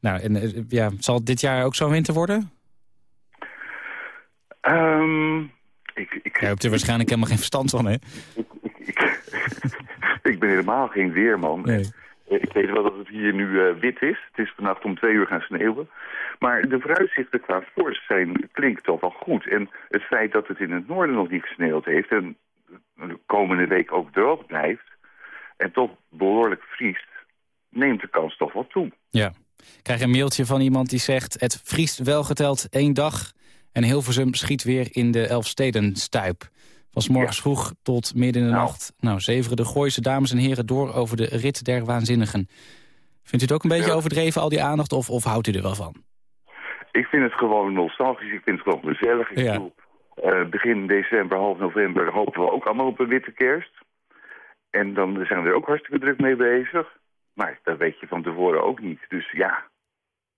Nou, en eh, ja, zal dit jaar ook zo'n winter worden? Ehm, ik, ik, Jij hebt er waarschijnlijk helemaal geen verstand van, hè? ik ben helemaal geen weerman. Nee. Eh, Ik weet wel dat het hier nu eh, wit is. Het is vannacht om twee uur gaan sneeuwen. Maar de vooruitzichten qua vorst zijn, klinkt toch wel goed. En het feit dat het in het noorden nog niet gesneeuwd heeft... en de komende week ook droog blijft... en toch behoorlijk vriest... neemt de kans toch wel toe. Ja. Ik krijg een mailtje van iemand die zegt... het vriest wel geteld één dag en Hilversum schiet weer in de Elfstedenstuip. Van 's morgens vroeg tot midden in de nacht. Nou, zeveren de Gooise dames en heren door over de rit der waanzinnigen. Vindt u het ook een beetje Ja. overdreven, al die aandacht, of, of houdt u er wel van? Ik vind het gewoon nostalgisch. Ik vind het gewoon gezellig. Ik Ja. bedoel, eh, begin december, half november hopen we ook allemaal op een witte kerst. En dan zijn we er ook hartstikke druk mee bezig. Maar dat weet je van tevoren ook niet. Dus ja,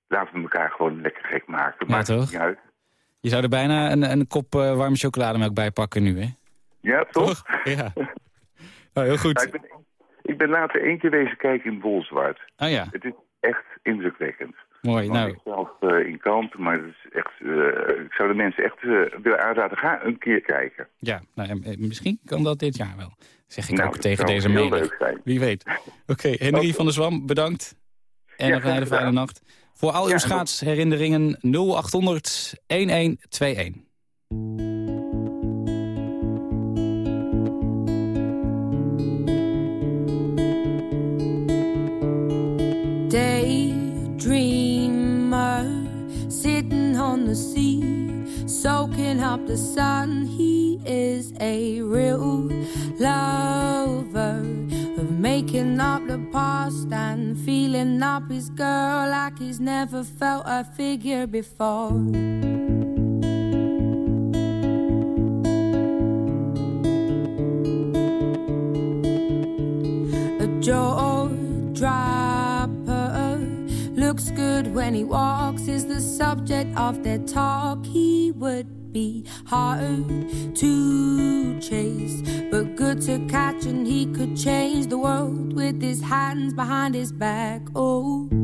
laten we elkaar gewoon lekker gek maken. Ja, Maakt toch? niet uit. Je zou er bijna een, een kop eh, warme chocolademelk bij pakken nu, hè? Ja, toch? Ja. Nou, heel goed. Ja, ik, ben, ik ben later één keer wezen kijken in Bolzwart. Oh ja, Het is echt indrukwekkend. mooi. Want Nou, Ik zelf eh, in kamp, maar dat is echt, eh, ik zou de mensen echt eh, willen aanraden. Ga een keer kijken. ja, nou, misschien kan dat dit jaar wel. Zeg ik Nou, ook tegen deze zijn. Wie weet. Oké, Henry van der Zwam, bedankt. En Ja, nog een fijne nacht. Voor al uw Ja, schaatsherinneringen 0800 1121. The sun he is a real lover of making up the past and feeling up his girl like he's never felt a figure before a jaw dropper. Looks good when he walks, is the subject of their talk. He would be hard to chase, but good to catch, and he could change the world with his hands behind his back. Oh.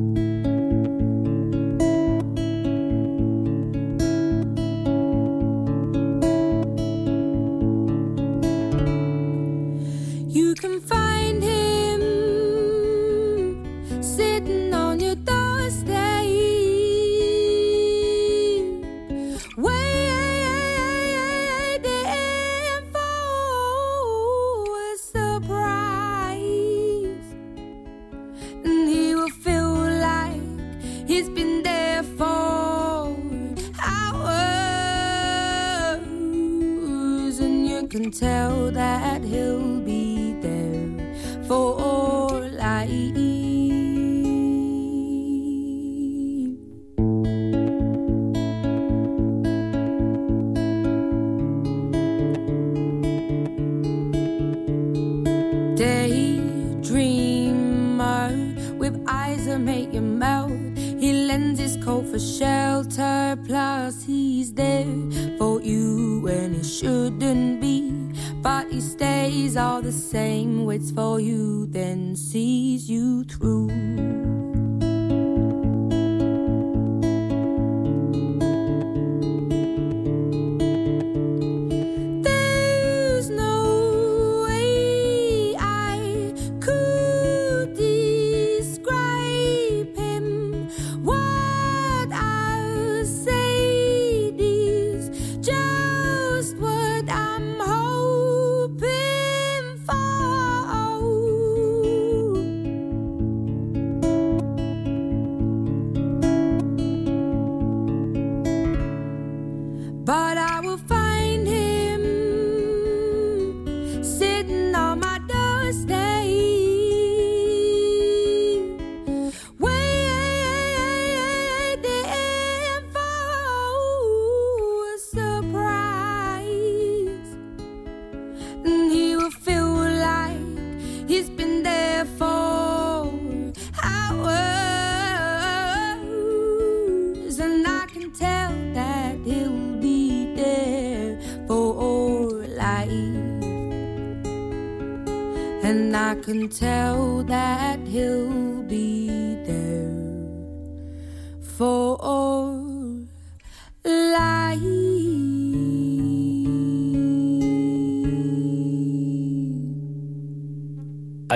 But I will find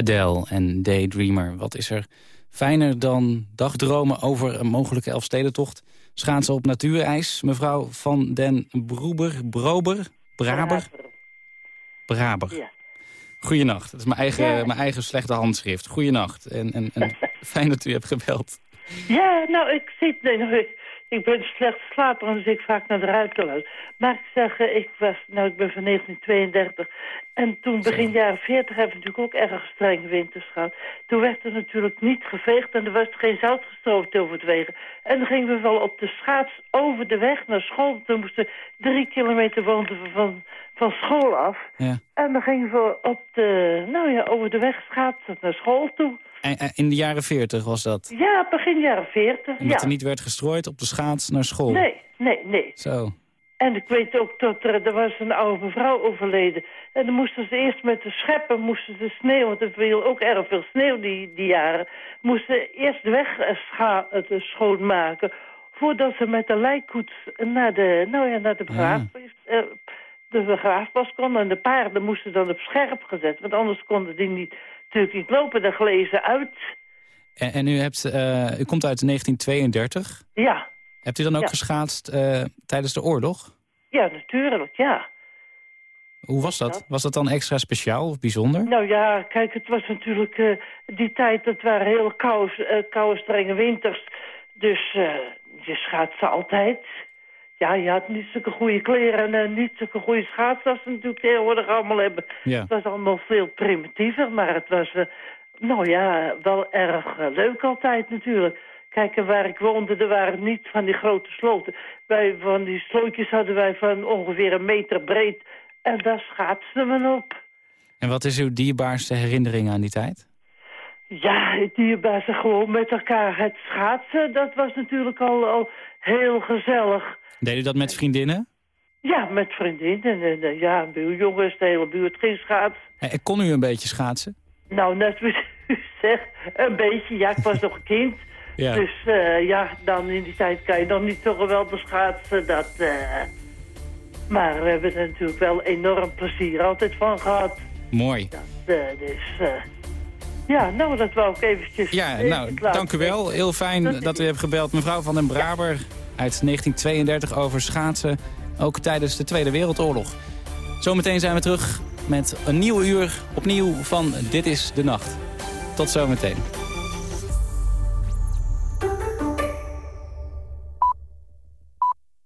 Adele en Daydreamer. Wat is er fijner dan dagdromen over een mogelijke Elfstedentocht? Schaatsen op natuurijs. Mevrouw van den Broeber, Brober, Braber? Braber. Ja. Goeienacht. Dat is mijn eigen, Ja. mijn eigen slechte handschrift. Goeienacht. En, en, en fijn dat u hebt gebeld. Ja, nou, ik zit... Ik, ben slecht slaper, dus ik vaak naar de ruiten luisteren. Maar ik zeg, ik was... Nou, ik ben van 1932. En toen, begin jaren 40, hebben we natuurlijk ook erg strenge winters gehad. Toen werd er natuurlijk niet geveegd en er was geen zout gestroopt over het wegen. En dan gingen we wel op de schaats over de weg naar school. Toen moesten we drie kilometer woonden we van, van school af. Ja. En dan gingen we op de, nou ja, over de weg schaatsen naar school toe. En, en in de jaren 40 was dat. Ja, begin jaren 40. Omdat ja. er niet werd gestrooid op de schaats naar school. Nee, nee, nee. Zo. En ik weet ook dat er, er was een oude mevrouw overleden. En dan moesten ze eerst met de scheppen, moesten ze sneeuw, want er viel ook erg veel sneeuw die, die jaren. Moesten ze eerst de weg eh, scha eh, te schoonmaken, voordat ze met de lijkkoets naar de, nou ja, naar de begraafplaats, eh, de begraafplaats konden. En de paarden moesten dan op scherp gezet, want anders konden die niet, natuurlijk niet lopen. Dan glezen uit. En, en u, hebt, eh, u komt uit 1932. Ja, Hebt u dan ook Ja. geschaatst eh, tijdens de oorlog? ja, natuurlijk, ja. Hoe was dat? Was dat dan extra speciaal of bijzonder? Nou ja, kijk, het was natuurlijk eh, die tijd, dat waren heel koude, koude strenge winters. Dus je schaatste altijd. Ja, je had niet zulke goede kleren en eh, niet zulke goede schaatsen als ze natuurlijk tegenwoordig allemaal hebben. Ja. Het was allemaal veel primitiever, maar het was, eh, nou ja, wel erg eh, leuk altijd natuurlijk. Kijk, en waar ik woonde, er waren niet van die grote sloten. Wij, van die slootjes hadden wij van ongeveer een meter breed. En daar schaatsten we op. En wat is uw dierbaarste herinnering aan die tijd? Ja, het dierbaar ze gewoon met elkaar het schaatsen. Dat was natuurlijk al, al heel gezellig. Deed u dat met vriendinnen? Ja, met vriendinnen. En, eh, ja, buurjongens, de hele buurt ging schaatsen. Eh, kon u een beetje schaatsen? Nou, net wat u zegt, een beetje. Ja, ik was nog een kind. Ja. Dus eh, ja, dan in die tijd kan je nog niet zo geweldig schaatsen. Dat, eh, Maar we hebben er natuurlijk wel enorm plezier altijd van gehad. Mooi. Eh, dus ja, nou, dat wou ik eventjes... Ja, eventjes nou, dank u wel. Heel fijn dat u hebt gebeld. Mevrouw van den Braber uit 1932 over schaatsen. Ook tijdens de Tweede Wereldoorlog. Zometeen zijn we terug met een nieuw uur opnieuw van Dit is de Nacht. Tot zometeen.